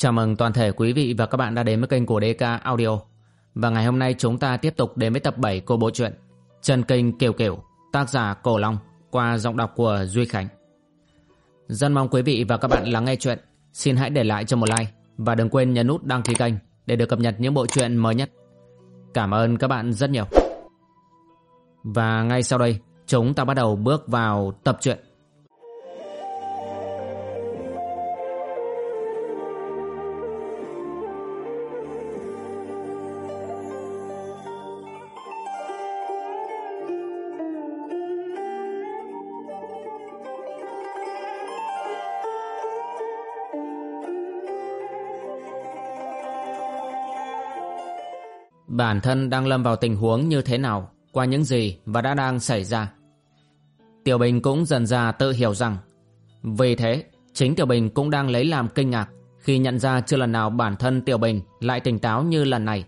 Chào mừng toàn thể quý vị và các bạn đã đến với kênh của DK Audio. Và ngày hôm nay chúng ta tiếp tục đến với tập 7 của bộ truyện Trần Kinh Kiều Kiều, tác giả Cổ Long, qua giọng đọc của Duy Khánh. Rất mong quý vị và các bạn lắng nghe chuyện. Xin hãy để lại cho một like và đừng quên nhấn nút đăng ký kênh để được cập nhật những bộ truyện mới nhất. Cảm ơn các bạn rất nhiều. Và ngay sau đây, chúng ta bắt đầu bước vào tập truyện. Bản thân đang lâm vào tình huống như thế nào, qua những gì và đã đang xảy ra. Tiểu Bình cũng dần ra tự hiểu rằng, vì thế, chính Tiểu Bình cũng đang lấy làm kinh ngạc khi nhận ra chưa lần nào bản thân Tiểu Bình lại tỉnh táo như lần này.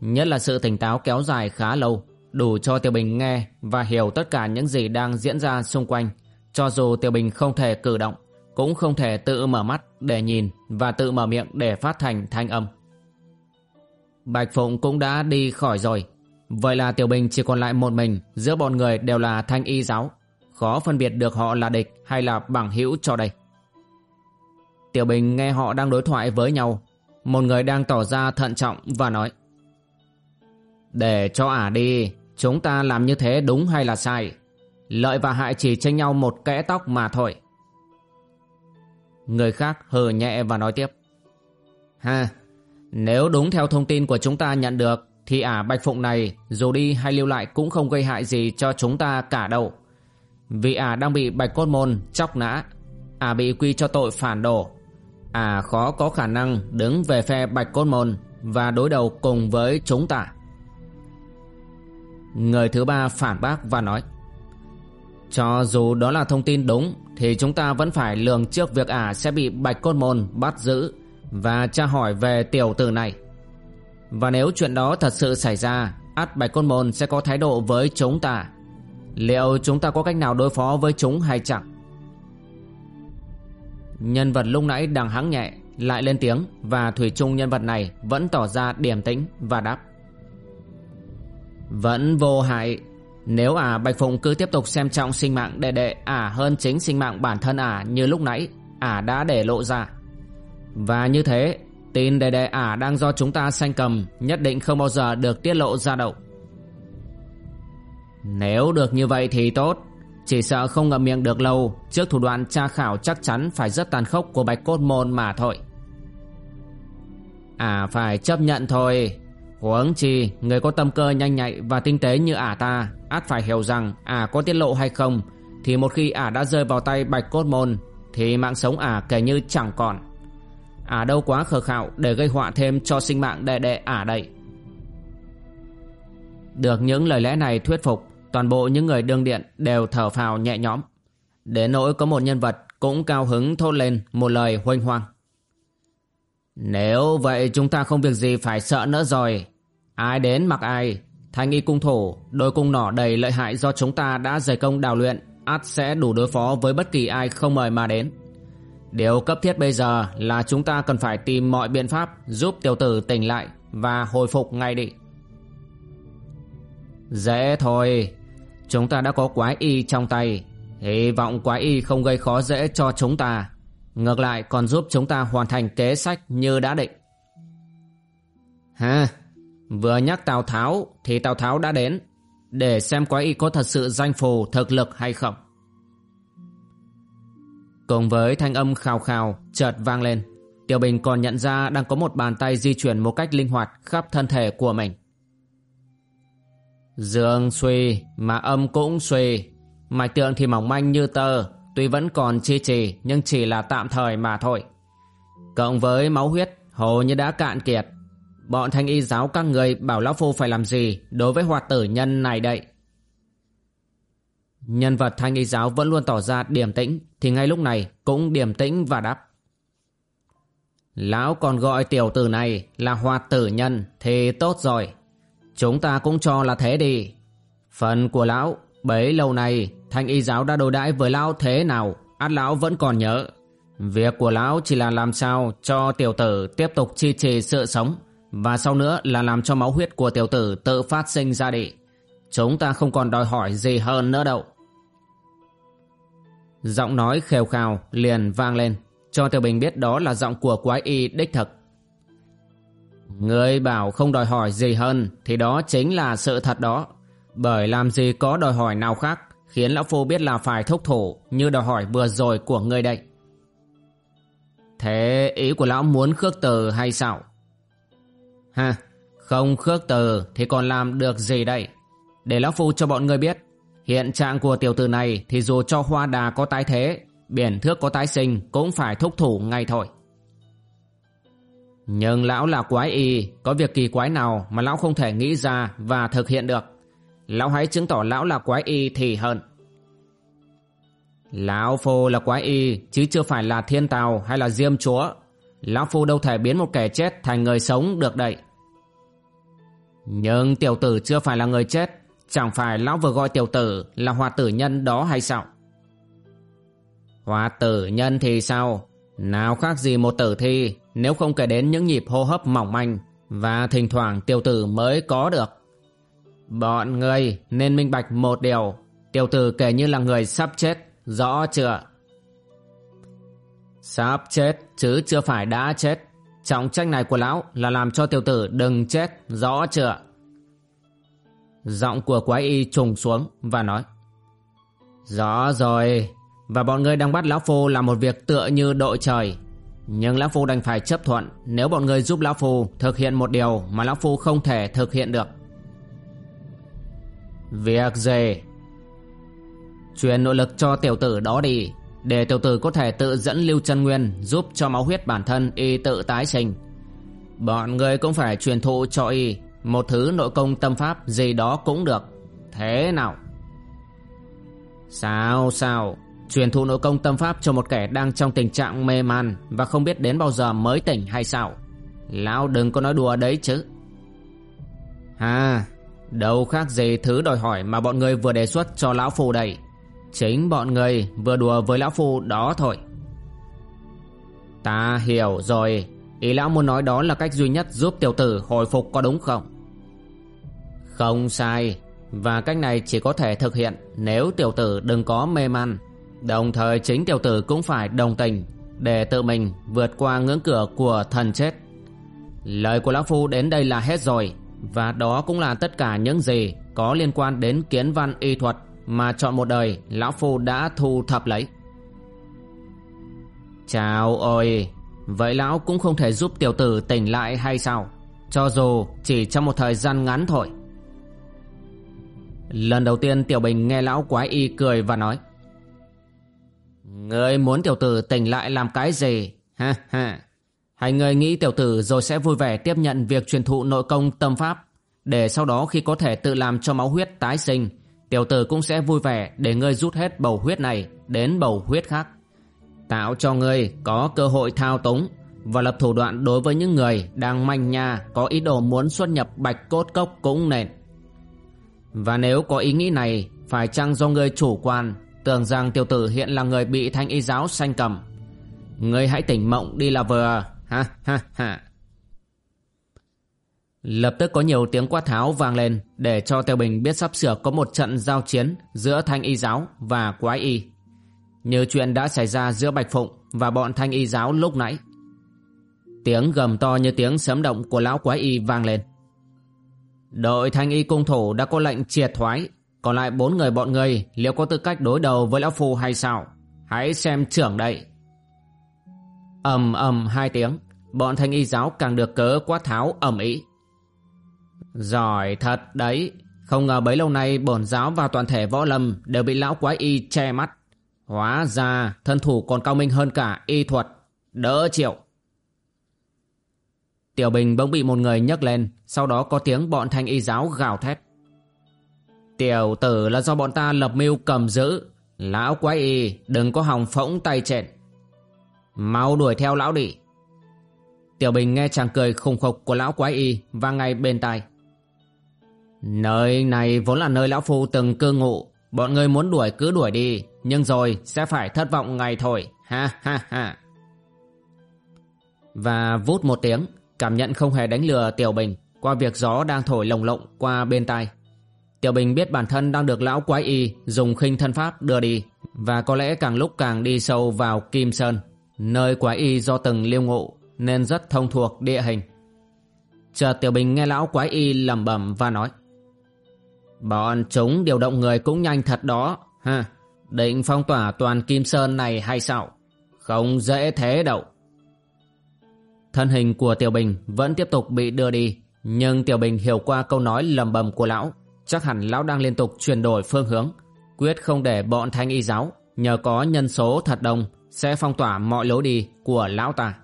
Nhất là sự tỉnh táo kéo dài khá lâu, đủ cho Tiểu Bình nghe và hiểu tất cả những gì đang diễn ra xung quanh cho dù Tiểu Bình không thể cử động, cũng không thể tự mở mắt để nhìn và tự mở miệng để phát thành thanh âm. Bạch Phụng cũng đã đi khỏi rồi. Vậy là Tiểu Bình chỉ còn lại một mình, Giữa bọn người đều là thanh y giáo. Khó phân biệt được họ là địch Hay là bằng hữu cho đây. Tiểu Bình nghe họ đang đối thoại với nhau, Một người đang tỏ ra thận trọng Và nói, Để cho ả đi, Chúng ta làm như thế đúng hay là sai? Lợi và hại chỉ tranh nhau một kẽ tóc mà thôi. Người khác hờ nhẹ và nói tiếp, Ha nếu đúng theo thông tin của chúng ta nhận được, Thì ả Bạch Phụng này Dù đi hay lưu lại cũng không gây hại gì cho chúng ta cả đâu. Vì ả đang bị Bạch Cốt Môn chóc nã, Ả bị quy cho tội phản đồ. Ả khó có khả năng đứng về phe Bạch Cốt Môn Và đối đầu cùng với chúng ta. Người thứ ba phản bác và nói, Cho dù đó là thông tin đúng, Thì chúng ta vẫn phải lường trước việc ả sẽ bị Bạch Cốt Môn bắt giữ và tra hỏi về tiểu tử này. Và nếu chuyện đó thật sự xảy ra, át Bạch Côn Môn sẽ có thái độ với chúng ta. Liệu chúng ta có cách nào đối phó với chúng hay chẳng? Nhân vật lúc nãy đang hắng nhẹ, lại lên tiếng và Thủy chung nhân vật này vẫn tỏ ra điềm tĩnh và đáp. Vẫn vô hại. Nếu ả Bạch Phụng cứ tiếp tục xem trọng sinh mạng đệ đệ ả hơn chính sinh mạng bản thân ả như lúc nãy, ả đã để lộ ra. Và như thế, Tin đề đề ả đang do chúng ta sanh cầm Nhất định không bao giờ được tiết lộ ra đâu. Nếu được như vậy thì tốt, Chỉ sợ không ngậm miệng được lâu, Trước thủ đoạn tra khảo chắc chắn Phải rất tàn khốc của bạch cốt môn mà thôi. Ả phải chấp nhận thôi. Huống chi, Người có tâm cơ nhanh nhạy và tinh tế như ả ta át phải hiểu rằng ả có tiết lộ hay không, Thì một khi ả đã rơi vào tay bạch cốt môn, Thì mạng sống ả kể như chẳng còn. Ả đâu quá khờ khạo để gây họa thêm cho sinh mạng đệ đệ ả đây. Được những lời lẽ này thuyết phục, Toàn bộ những người đương điện đều thở phào nhẹ nhõm. Đến nỗi có một nhân vật cũng cao hứng thốt lên một lời huênh hoang. Nếu vậy chúng ta không việc gì phải sợ nữa rồi. Ai đến mặc ai, Thanh y cung thủ, Đôi cung nỏ đầy lợi hại do chúng ta đã dày công đào luyện, ắt sẽ đủ đối phó với bất kỳ ai không mời mà đến. Điều cấp thiết bây giờ là chúng ta cần phải tìm mọi biện pháp giúp tiểu tử tỉnh lại và hồi phục ngay đi. Dễ thôi, chúng ta đã có quái y trong tay, hy vọng quái y không gây khó dễ cho chúng ta, ngược lại còn giúp chúng ta hoàn thành kế sách như đã định. Ha, vừa nhắc Tào Tháo thì Tào Tháo đã đến, để xem quái y có thật sự danh phù thực lực hay không. Cùng với thanh âm khào khào chợt vang lên. Tiểu Bình còn nhận ra đang có một bàn tay di chuyển một cách linh hoạt khắp thân thể của mình. Dương suy, mà âm cũng suy. Mạch tượng thì mỏng manh như tơ, Tuy vẫn còn chi trì, nhưng chỉ là tạm thời mà thôi. Cộng với máu huyết hồ như đã cạn kiệt. Bọn thanh y giáo các người bảo Lão Phu phải làm gì đối với hoạt tử nhân này đây? Nhân vật thanh y giáo vẫn luôn tỏ ra điềm tĩnh, Thì ngay lúc này cũng điềm tĩnh và đáp. Lão còn gọi tiểu tử này là hoạt tử nhân, Thì tốt rồi. Chúng ta cũng cho là thế đi. Phần của lão, Bấy lâu nay Thanh y giáo đã đối đãi với lão thế nào Át lão vẫn còn nhớ. Việc của lão chỉ là làm sao cho tiểu tử tiếp tục chi trì sự sống, và sau nữa là làm cho máu huyết của tiểu tử tự phát sinh ra đi. Chúng ta không còn đòi hỏi gì hơn nữa đâu. Giọng nói khều khào liền vang lên cho Tiểu Bình biết đó là giọng của quái y đích thực. Người bảo không đòi hỏi gì hơn thì đó chính là sự thật đó. Bởi làm gì có đòi hỏi nào khác khiến Lão Phu biết là phải thúc thủ như đòi hỏi vừa rồi của người đây. Thế ý của Lão muốn khước từ hay sao? Ha, không khước từ thì còn làm được gì đây? Để Lão Phu cho bọn người biết Hiện trạng của tiểu tử này thì dù cho hoa đà có tái thế, biển thước có tái sinh cũng phải thúc thủ ngay thôi. Nhưng lão là quái y, có việc kỳ quái nào mà lão không thể nghĩ ra và thực hiện được. Lão hãy chứng tỏ lão là quái y thì hơn. Lão Phu là quái y, chứ chưa phải là thiên tào hay là diêm chúa. Lão Phu đâu thể biến một kẻ chết thành người sống được đậy. Nhưng tiểu tử chưa phải là người chết, Chẳng phải lão vừa gọi tiểu tử là hòa tử nhân đó hay sao? Hòa tử nhân thì sao? Nào khác gì một tử thi nếu không kể đến những nhịp hô hấp mỏng manh và thỉnh thoảng tiểu tử mới có được. Bọn người nên minh bạch một điều, tiểu tử kể như là người sắp chết, rõ chưa? Sắp chết chứ chưa phải đã chết. Trọng trách này của lão là làm cho tiểu tử đừng chết, rõ chưa? Giọng của quái y trùng xuống và nói, Rõ rồi, Và bọn ngươi đang bắt Lão Phu làm một việc tựa như đội trời. Nhưng Lão Phu đành phải chấp thuận, Nếu bọn ngươi giúp Lão Phu thực hiện một điều Mà Lão Phu không thể thực hiện được. Việc gì? Truyền nội lực cho tiểu tử đó đi, Để tiểu tử có thể tự dẫn Lưu chân Nguyên Giúp cho máu huyết bản thân y tự tái sinh. Bọn ngươi cũng phải truyền thụ cho y một thứ nội công tâm pháp gì đó cũng được. Thế nào? Sao sao? Truyền thụ nội công tâm pháp cho một kẻ đang trong tình trạng mê man Và không biết đến bao giờ mới tỉnh hay sao? Lão đừng có nói đùa đấy chứ. Ha, Đâu khác gì thứ đòi hỏi mà bọn người vừa đề xuất cho Lão Phu đây. Chính bọn người vừa đùa với Lão Phu đó thôi. Ta hiểu rồi. Ý Lão muốn nói đó là cách duy nhất giúp tiểu tử hồi phục có đúng không? Không sai. Và cách này chỉ có thể thực hiện Nếu tiểu tử đừng có mê man. Đồng thời chính tiểu tử cũng phải đồng tình Để tự mình vượt qua ngưỡng cửa của thần chết. Lời của Lão Phu đến đây là hết rồi. Và đó cũng là tất cả những gì Có liên quan đến kiến văn y thuật Mà chọn một đời Lão Phu đã thu thập lấy. Chào ôi, Vậy Lão cũng không thể giúp tiểu tử tỉnh lại hay sao? Cho dù chỉ trong một thời gian ngắn thôi. Lần đầu tiên Tiểu Bình nghe lão quái y cười và nói, Ngươi muốn tiểu tử tỉnh lại làm cái gì? Ha ha. Hay ngươi nghĩ tiểu tử rồi sẽ vui vẻ tiếp nhận việc truyền thụ nội công tâm pháp, để sau đó khi có thể tự làm cho máu huyết tái sinh, tiểu tử cũng sẽ vui vẻ để ngươi rút hết bầu huyết này đến bầu huyết khác tạo cho ngươi có cơ hội thao túng và lập thủ đoạn đối với những người đang manh nha, có ý đồ muốn xuất nhập bạch cốt cốc cũng nền và nếu có ý nghĩ này, Phải chăng do người chủ quan, Tưởng rằng tiểu tử hiện là người bị thanh y giáo sanh cầm? Người hãy tỉnh mộng đi là vừa. Ha ha ha. Lập tức có nhiều tiếng quát tháo vang lên Để cho Tiêu Bình biết sắp sửa có một trận giao chiến Giữa thanh y giáo và quái y. Như chuyện đã xảy ra giữa Bạch Phụng Và bọn thanh y giáo lúc nãy. Tiếng gầm to như tiếng sấm động của lão quái y vang lên. Đội thanh y cung thủ đã có lệnh triệt thoái. Còn lại bốn người bọn người, Liệu có tư cách đối đầu với Lão Phu hay sao? Hãy xem trưởng đây ầm ầm hai tiếng, Bọn thanh y giáo càng được cớ quát tháo ầm ĩ. Giỏi thật đấy, Không ngờ bấy lâu nay bổn giáo và toàn thể võ lâm Đều bị lão quái y che mắt. Hóa ra thân thủ còn cao minh hơn cả y thuật. Đỡ chịu. Tiểu Bình bỗng bị một người nhấc lên, Sau đó có tiếng bọn thanh y giáo gào thét. Tiểu tử là do bọn ta lập mưu cầm giữ. Lão quái y, đừng có hòng phỗng tay trện Mau đuổi theo lão đi. Tiểu Bình nghe chàng cười khùng khục của lão quái y và ngay bên tai. Nơi này vốn là nơi lão phu từng cư ngụ. Bọn người muốn đuổi cứ đuổi đi, Nhưng rồi sẽ phải thất vọng ngày thôi Ha ha ha. Và vút một tiếng Cảm nhận không hề đánh lừa Tiểu Bình Qua việc gió đang thổi lồng lộng qua bên tai. Tiểu Bình biết bản thân đang được lão quái y Dùng khinh thân pháp đưa đi Và có lẽ càng lúc càng đi sâu vào Kim Sơn, Nơi quái y do từng liêu ngộ Nên rất thông thuộc địa hình. Chợt Tiểu Bình nghe lão quái y lẩm bẩm và nói, Bọn chúng điều động người cũng nhanh thật đó, ha? Định phong tỏa toàn Kim Sơn này hay sao? Không dễ thế đâu. Thân hình của Tiểu Bình vẫn tiếp tục bị đưa đi, Nhưng Tiểu Bình hiểu qua câu nói lầm bầm của lão, Chắc hẳn lão đang liên tục chuyển đổi phương hướng, Quyết không để bọn thanh y giáo, Nhờ có nhân số thật đông, Sẽ phong tỏa mọi lối đi của lão ta.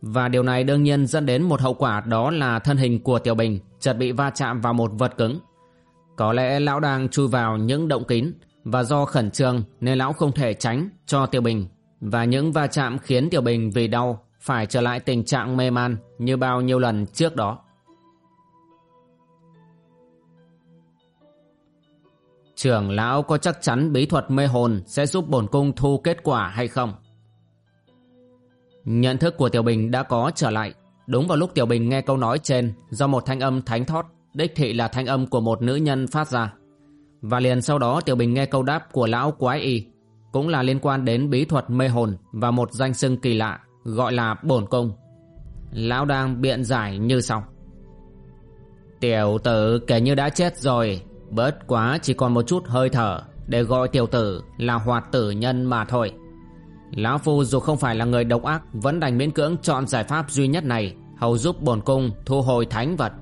Và điều này đương nhiên dẫn đến một hậu quả Đó là thân hình của Tiểu Bình chợt bị va chạm vào một vật cứng. Có lẽ lão đang chui vào những động kín, Và do khẩn trương nên lão không thể tránh cho Tiểu Bình, Và những va chạm khiến Tiểu Bình vì đau phải trở lại tình trạng mê man như bao nhiêu lần trước đó. Trưởng lão có chắc chắn bí thuật mê hồn sẽ giúp bổn cung thu kết quả hay không? Nhận thức của Tiểu Bình đã có trở lại. Đúng vào lúc Tiểu Bình nghe câu nói trên do một thanh âm thánh thót, đích thị là thanh âm của một nữ nhân phát ra. Và liền sau đó Tiểu Bình nghe câu đáp của lão quái y, cũng là liên quan đến bí thuật mê hồn và một danh xưng kỳ lạ gọi là bổn cung. Lão đang biện giải như sau. Tiểu tử kể như đã chết rồi, bớt quá chỉ còn một chút hơi thở để gọi tiểu tử là hoạt tử nhân mà thôi. Lão phu dù không phải là người độc ác, vẫn đành miễn cưỡng chọn giải pháp duy nhất này, hầu giúp bổn cung thu hồi thánh vật.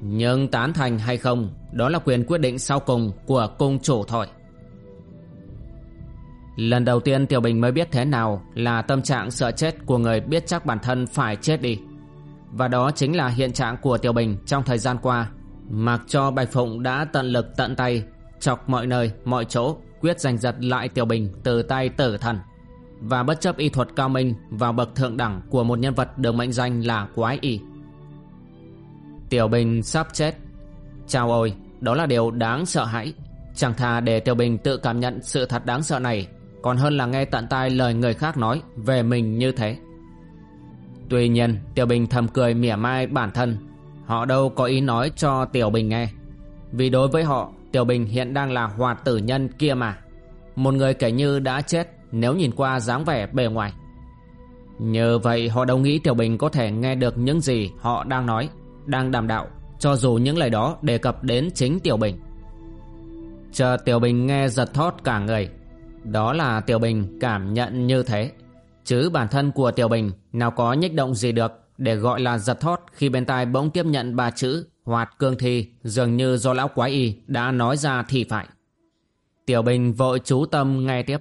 Nhưng tán thành hay không, đó là quyền quyết định sau cùng của cung chủ thôi. Lần đầu tiên Tiểu Bình mới biết thế nào là tâm trạng sợ chết của người biết chắc bản thân phải chết đi. Và đó chính là hiện trạng của Tiểu Bình trong thời gian qua. Mặc cho Bạch Phụng đã tận lực tận tay, chọc mọi nơi, mọi chỗ, quyết giành giật lại Tiểu Bình từ tay tử thần. Và bất chấp y thuật cao minh vào bậc thượng đẳng của một nhân vật được mệnh danh là quái y. Tiểu Bình sắp chết. Chào ôi, đó là điều đáng sợ hãi. Chẳng thà để Tiểu Bình tự cảm nhận sự thật đáng sợ này còn hơn là nghe tận tai lời người khác nói, về mình như thế. Tuy nhiên, Tiểu Bình thầm cười mỉa mai bản thân. Họ đâu có ý nói cho Tiểu Bình nghe. Vì đối với họ, Tiểu Bình hiện đang là hoạt tử nhân kia mà. Một người kể như đã chết, Nếu nhìn qua dáng vẻ bề ngoài. Như vậy, họ đâu nghĩ Tiểu Bình có thể nghe được những gì họ đang nói, Đang đàm đạo, Cho dù những lời đó đề cập đến chính Tiểu Bình. Chờ Tiểu Bình nghe giật thót cả người đó là Tiểu Bình cảm nhận như thế. Chứ bản thân của Tiểu Bình, Nào có nhích động gì được Để gọi là giật thót Khi bên tai bỗng tiếp nhận ba chữ Hoạt cương thi Dường như do lão quái y đã nói ra thì phải. Tiểu Bình vội chú tâm nghe tiếp.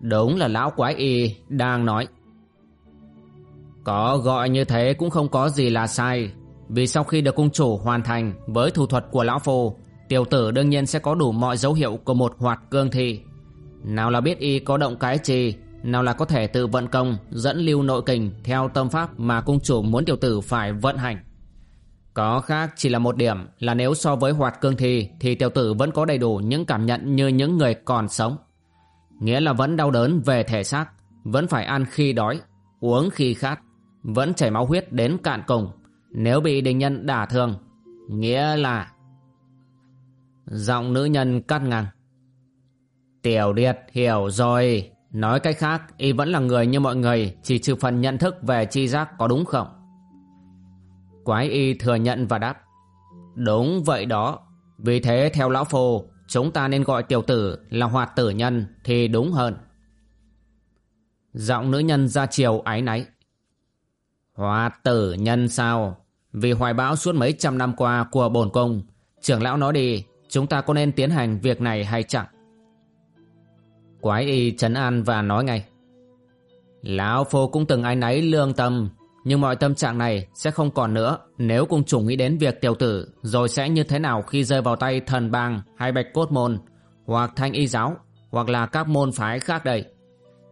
Đúng là lão quái y đang nói. Có gọi như thế cũng không có gì là sai, Vì sau khi được cung chủ hoàn thành Với thủ thuật của lão phu, Tiểu tử đương nhiên sẽ có đủ mọi dấu hiệu của một hoạt cương thi nào là biết y có động cái gì Nào là có thể tự vận công, Dẫn lưu nội kình Theo tâm pháp mà cung chủ muốn tiểu tử phải vận hành. Có khác chỉ là một điểm Là nếu so với hoạt cương thi, Thì tiểu tử vẫn có đầy đủ những cảm nhận Như những người còn sống. Nghĩa là vẫn đau đớn về thể xác, Vẫn phải ăn khi đói, Uống khi khát, Vẫn chảy máu huyết đến cạn cùng, Nếu bị đình nhân đả thương. Nghĩa là Giọng nữ nhân cắt ngang. Tiểu Điệt hiểu rồi. Nói cách khác, y vẫn là người như mọi người, chỉ trừ phần nhận thức về chi giác có đúng không? Quái y thừa nhận và đáp. Đúng vậy đó. Vì thế theo lão phù, chúng ta nên gọi tiểu tử là hoạt tử nhân thì đúng hơn. Giọng nữ nhân ra chiều ái náy. Hoạt tử nhân sao? Vì hoài bão suốt mấy trăm năm qua của bổn cung, trưởng lão nói đi, chúng ta có nên tiến hành việc này hay chẳng? Quái y trấn an và nói ngay. Lão phu cũng từng ai nấy lương tâm, Nhưng mọi tâm trạng này sẽ không còn nữa Nếu cung chủ nghĩ đến việc tiểu tử Rồi sẽ như thế nào khi rơi vào tay thần bang Hay bạch cốt môn, Hoặc thanh y giáo, Hoặc là các môn phái khác đây.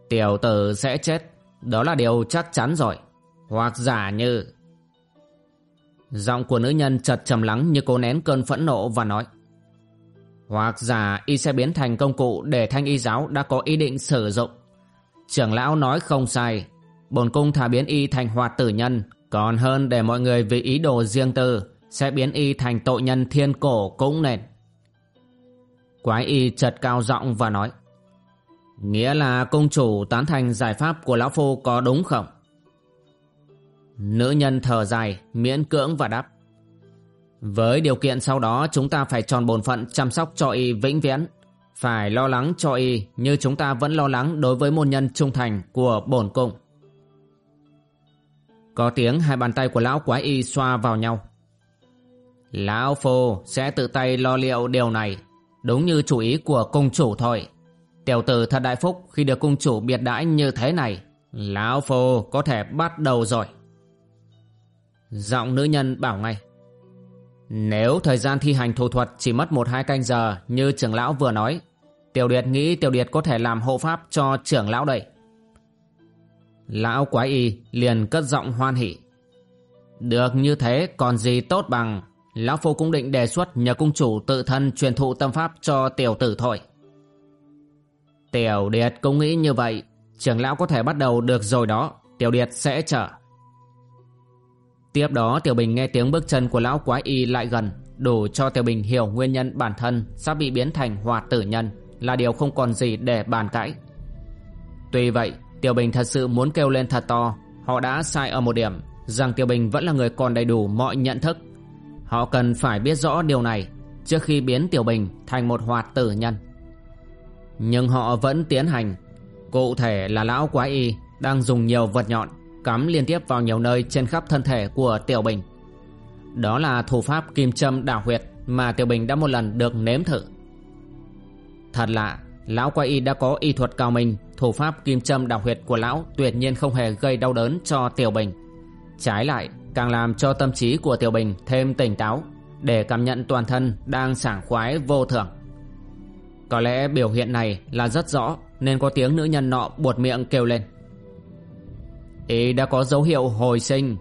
Tiểu tử sẽ chết, Đó là điều chắc chắn rồi, Hoặc giả như. Giọng của nữ nhân chật trầm lắng như cô nén cơn phẫn nộ và nói hoặc giả y sẽ biến thành công cụ để thanh y giáo đã có ý định sử dụng. Trưởng lão nói không sai. bổn cung thả biến y thành hoạt tử nhân còn hơn để mọi người vì ý đồ riêng tư sẽ biến y thành tội nhân thiên cổ cũng nên. Quái y chợt cao giọng và nói Nghĩa là công chủ tán thành giải pháp của Lão Phu có đúng không? Nữ nhân thở dài, miễn cưỡng và đáp với điều kiện sau đó, chúng ta phải tròn bổn phận chăm sóc cho y vĩnh viễn. Phải lo lắng cho y như chúng ta vẫn lo lắng đối với môn nhân trung thành của bổn cung. Có tiếng hai bàn tay của lão quái y xoa vào nhau. Lão Phu sẽ tự tay lo liệu điều này, Đúng như chủ ý của cung chủ thôi. Tiểu tử thật đại phúc khi được cung chủ biệt đãi như thế này, Lão Phu có thể bắt đầu rồi. Giọng nữ nhân bảo ngay. Nếu thời gian thi hành thủ thuật chỉ mất một hai canh giờ như trưởng lão vừa nói Tiểu Điệt nghĩ Tiểu Điệt có thể làm hộ pháp cho trưởng lão đây. Lão quái y liền cất giọng hoan hỉ. Được như thế còn gì tốt bằng? Lão Phu cũng định đề xuất nhờ cung chủ tự thân truyền thụ tâm pháp cho tiểu tử thôi. Tiểu Điệt cũng nghĩ như vậy, trưởng lão có thể bắt đầu được rồi đó, tiểu Điệt sẽ chờ. Tiếp đó Tiểu Bình nghe tiếng bước chân của lão quái y lại gần, đủ cho Tiểu Bình hiểu nguyên nhân bản thân sắp bị biến thành hòa tử nhân là điều không còn gì để bàn cãi. Tuy vậy, Tiểu Bình thật sự muốn kêu lên thật to, họ đã sai ở một điểm, rằng Tiểu Bình vẫn là người còn đầy đủ mọi nhận thức Họ cần phải biết rõ điều này trước khi biến Tiểu Bình thành một hoạt tử nhân. Nhưng họ vẫn tiến hành. Cụ thể là lão quái y đang dùng nhiều vật nhọn cắm liên tiếp vào nhiều nơi trên khắp thân thể của Tiểu Bình. Đó là thủ pháp kim châm đảo huyệt mà Tiểu Bình đã một lần được nếm thử. Thật lạ, lão quay y đã có y thuật cao minh, thủ pháp kim châm đảo huyệt của lão tuyệt nhiên không hề gây đau đớn cho Tiểu Bình. Trái lại, càng làm cho tâm trí của Tiểu Bình thêm tỉnh táo để cảm nhận toàn thân đang sảng khoái vô thường. Có lẽ biểu hiện này là rất rõ nên có tiếng nữ nhân nọ buột miệng kêu lên. Ý đã có dấu hiệu hồi sinh,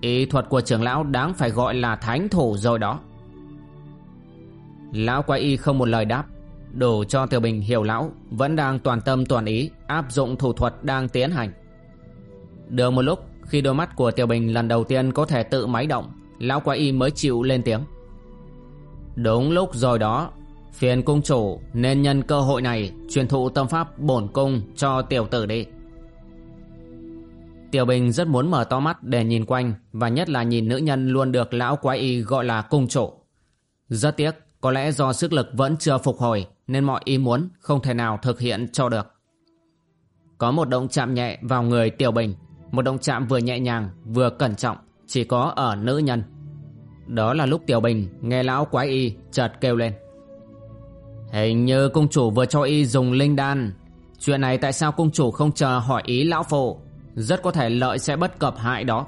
ý thuật của trưởng lão đáng phải gọi là thánh thủ rồi đó. Lão quái y không một lời đáp, đủ cho Tiểu Bình hiểu lão vẫn đang toàn tâm toàn ý áp dụng thủ thuật đang tiến hành. Được một lúc khi đôi mắt của Tiểu Bình lần đầu tiên có thể tự máy động Lão quái y mới chịu lên tiếng Đúng lúc rồi đó Phiền cung chủ nên nhân cơ hội này Truyền thụ tâm pháp bổn cung cho tiểu tử đi Tiểu Bình rất muốn mở to mắt để nhìn quanh, Và nhất là nhìn nữ nhân luôn được lão quái y gọi là cung chủ. Rất tiếc, Có lẽ do sức lực vẫn chưa phục hồi, Nên mọi ý muốn không thể nào thực hiện cho được. Có một động chạm nhẹ vào người Tiểu Bình, một động chạm vừa nhẹ nhàng, vừa cẩn trọng, Chỉ có ở nữ nhân. Đó là lúc Tiểu Bình nghe lão quái y chợt kêu lên. Hình như cung chủ vừa cho y dùng linh đan. Chuyện này tại sao cung chủ không chờ hỏi ý lão phụ? Rất có thể lợi sẽ bất cập hại đó.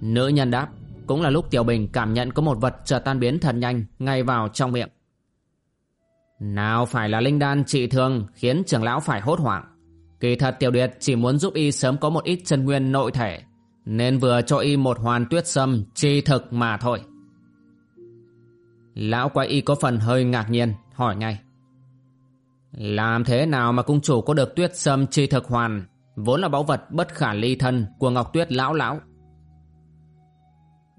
Nữ nhân đáp, Cũng là lúc Tiểu Bình cảm nhận có một vật chợt tan biến thật nhanh Ngay vào trong miệng. Nào phải là linh đan trị thương Khiến trưởng lão phải hốt hoảng. Kỳ thật Tiểu Điệt chỉ muốn giúp y sớm có một ít chân nguyên nội thể, Nên vừa cho y một hoàn tuyết sâm chi thực mà thôi. Lão quái y có phần hơi ngạc nhiên, hỏi ngay. Làm thế nào mà cung chủ có được tuyết sâm chi thực hoàn? Vốn là báu vật bất khả ly thân của Ngọc Tuyết lão lão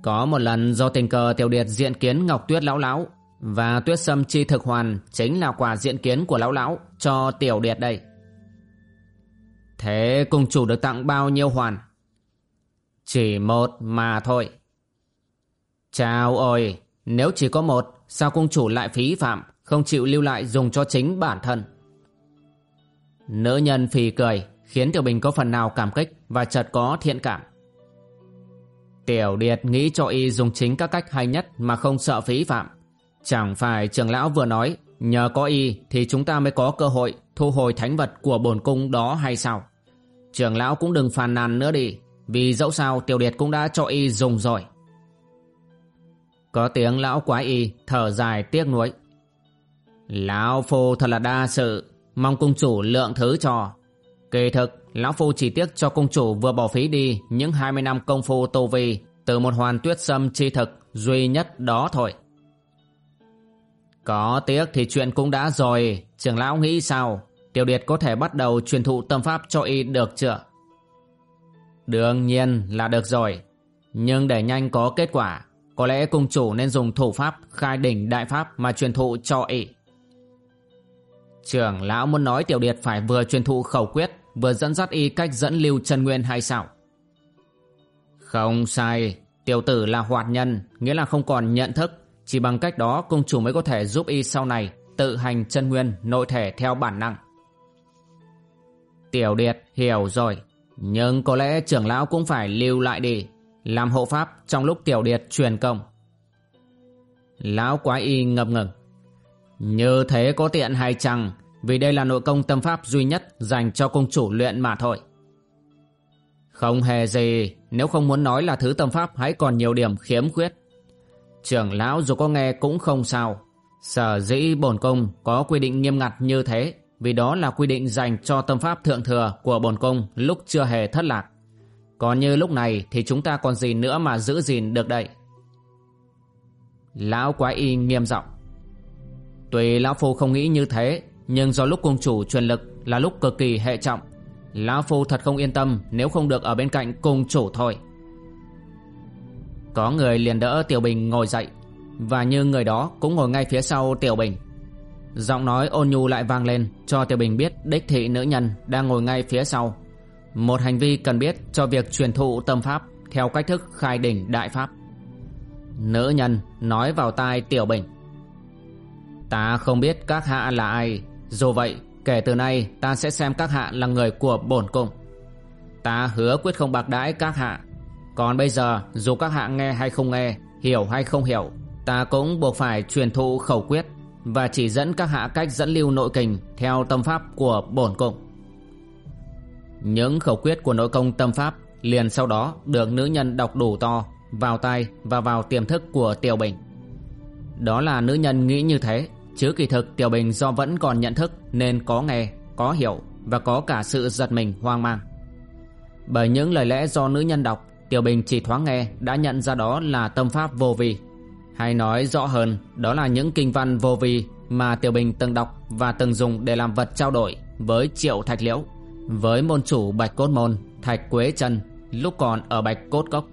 Có một lần do tình cờ Tiểu Điệt diện kiến Ngọc Tuyết lão lão Và tuyết sâm chi thực hoàn chính là quà diện kiến của lão lão cho Tiểu Điệt đây Thế cung chủ được tặng bao nhiêu hoàn? Chỉ một mà thôi. Chào ôi, nếu chỉ có một, sao cung chủ lại phí phạm, không chịu lưu lại dùng cho chính bản thân? Nữ nhân phì cười, khiến Tiểu Bình có phần nào cảm kích và chợt có thiện cảm. Tiểu Điệt nghĩ cho y dùng chính các cách hay nhất mà không sợ phí phạm. Chẳng phải trường lão vừa nói, nhờ có y thì chúng ta mới có cơ hội thu hồi thánh vật của bổn cung đó hay sao? Trưởng lão cũng đừng phàn nàn nữa đi Vì dẫu sao tiểu điệt cũng đã cho y dùng rồi Có tiếng lão quái y thở dài tiếc nuối Lão phu thật là đa sự Mong cung chủ lượng thứ cho Kỳ thực Lão phu chỉ tiếc cho công chủ vừa bỏ phí đi Những 20 năm công phu tô vi Từ một hoàn tuyết sâm chi thực Duy nhất đó thôi Có tiếc thì chuyện cũng đã rồi Trưởng lão nghĩ sao Tiểu Điệt có thể bắt đầu truyền thụ tâm pháp cho y được chưa? Đương nhiên là được rồi. Nhưng để nhanh có kết quả, có lẽ cung chủ nên dùng thủ pháp khai đỉnh đại pháp mà truyền thụ cho y. Trưởng lão muốn nói tiểu điệt phải vừa truyền thụ khẩu quyết, vừa dẫn dắt y cách dẫn lưu chân nguyên hay sao? Không sai, tiểu tử là hoạt nhân, nghĩa là không còn nhận thức. Chỉ bằng cách đó cung chủ mới có thể giúp y sau này tự hành chân nguyên nội thể theo bản năng. Tiểu Điệt hiểu rồi, nhưng có lẽ trưởng lão cũng phải lưu lại đi, làm hộ pháp trong lúc Tiểu Điệt truyền công. Lão quái y ngập ngừng. Như thế có tiện hay chăng, vì đây là nội công tâm pháp duy nhất dành cho công chủ luyện mà thôi. Không hề gì, nếu không muốn nói là thứ tâm pháp hãy còn nhiều điểm khiếm khuyết. Trưởng lão dù có nghe cũng không sao. Sở dĩ bổn công có quy định nghiêm ngặt như thế vì đó là quy định dành cho tâm pháp thượng thừa của bổn công lúc chưa hề thất lạc. Còn như lúc này thì chúng ta còn gì nữa mà giữ gìn được đây? Lão quái y nghiêm giọng Tùy Lão Phu không nghĩ như thế nhưng do lúc cung chủ truyền lực là lúc cực kỳ hệ trọng Lão Phu thật không yên tâm nếu không được ở bên cạnh cung chủ thôi Có người liền đỡ Tiểu Bình ngồi dậy Và như người đó cũng ngồi ngay phía sau Tiểu Bình Giọng nói ôn nhu lại vang lên cho Tiểu Bình biết đích thị nữ nhân đang ngồi ngay phía sau. Một hành vi cần biết cho việc truyền thụ tâm pháp theo cách thức khai đỉnh đại pháp. Nữ nhân nói vào tai Tiểu Bình. Ta không biết các hạ là ai, dù vậy kể từ nay ta sẽ xem các hạ là người của bổn cung. Ta hứa quyết không bạc đãi các hạ. Còn bây giờ dù các hạ nghe hay không nghe, hiểu hay không hiểu, ta cũng buộc phải truyền thụ khẩu quyết và chỉ dẫn các hạ cách dẫn lưu nội kình theo tâm pháp của bổn cung. Những khẩu quyết của nội công tâm pháp liền sau đó được nữ nhân đọc đủ to vào tai và vào tiềm thức của Tiểu Bình. Đó là nữ nhân nghĩ như thế, chứ kỳ thực Tiểu Bình do vẫn còn nhận thức nên có nghe, có hiểu và có cả sự giật mình hoang mang. Bởi những lời lẽ do nữ nhân đọc, Tiểu Bình chỉ thoáng nghe đã nhận ra đó là tâm pháp vô vi. Hay nói rõ hơn, đó là những kinh văn vô vi mà Tiểu Bình từng đọc và từng dùng để làm vật trao đổi với Triệu Thạch Liễu, với môn chủ Bạch Cốt Môn, Thạch Quế Trân lúc còn ở Bạch Cốt Cốc.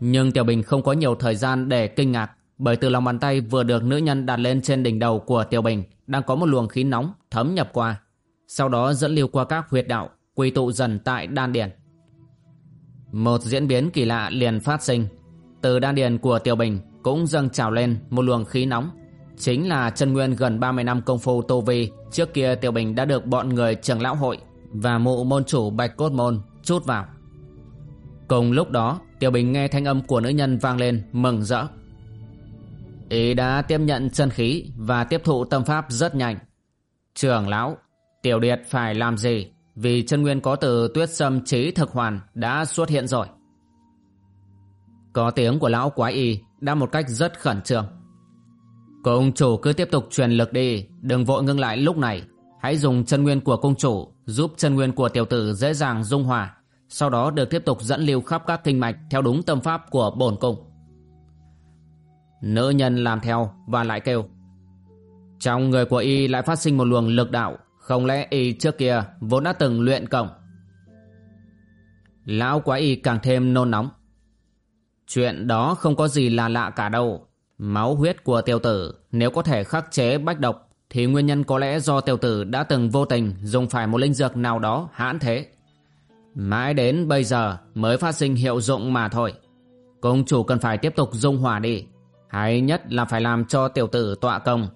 Nhưng Tiểu Bình không có nhiều thời gian để kinh ngạc bởi từ lòng bàn tay vừa được nữ nhân đặt lên trên đỉnh đầu của Tiểu Bình đang có một luồng khí nóng thấm nhập qua, sau đó dẫn lưu qua các huyệt đạo, quy tụ dần tại đan điền Một diễn biến kỳ lạ liền phát sinh từ đan điền của Tiểu Bình cũng dâng trào lên một luồng khí nóng. Chính là chân nguyên gần 30 năm công phu Tô Vi trước kia Tiểu Bình đã được bọn người trưởng lão hội và mụ môn chủ Bạch Cốt Môn chút vào. Cùng lúc đó Tiểu Bình nghe thanh âm của nữ nhân vang lên mừng rỡ. Ý đã tiếp nhận chân khí và tiếp thụ tâm pháp rất nhanh. Trưởng lão, Tiểu Điệt phải làm gì? Vì chân nguyên có từ tuyết sâm trí thực hoàn đã xuất hiện rồi. Có tiếng của lão quái y đã một cách rất khẩn trương. Công chủ cứ tiếp tục truyền lực đi, đừng vội ngưng lại lúc này. Hãy dùng chân nguyên của công chủ giúp chân nguyên của tiểu tử dễ dàng dung hòa, sau đó được tiếp tục dẫn lưu khắp các kinh mạch theo đúng tâm pháp của bổn cung. Nữ nhân làm theo và lại kêu. Trong người của y lại phát sinh một luồng lực đạo, không lẽ y trước kia vốn đã từng luyện cổng. Lão quái y càng thêm nôn nóng. Chuyện đó không có gì là lạ cả đâu. Máu huyết của tiêu tử nếu có thể khắc chế bách độc thì nguyên nhân có lẽ do tiêu tử đã từng vô tình dùng phải một linh dược nào đó hãn thế. Mãi đến bây giờ mới phát sinh hiệu dụng mà thôi. Công chủ cần phải tiếp tục dung hòa đi. Hay nhất là phải làm cho tiểu tử tọa công.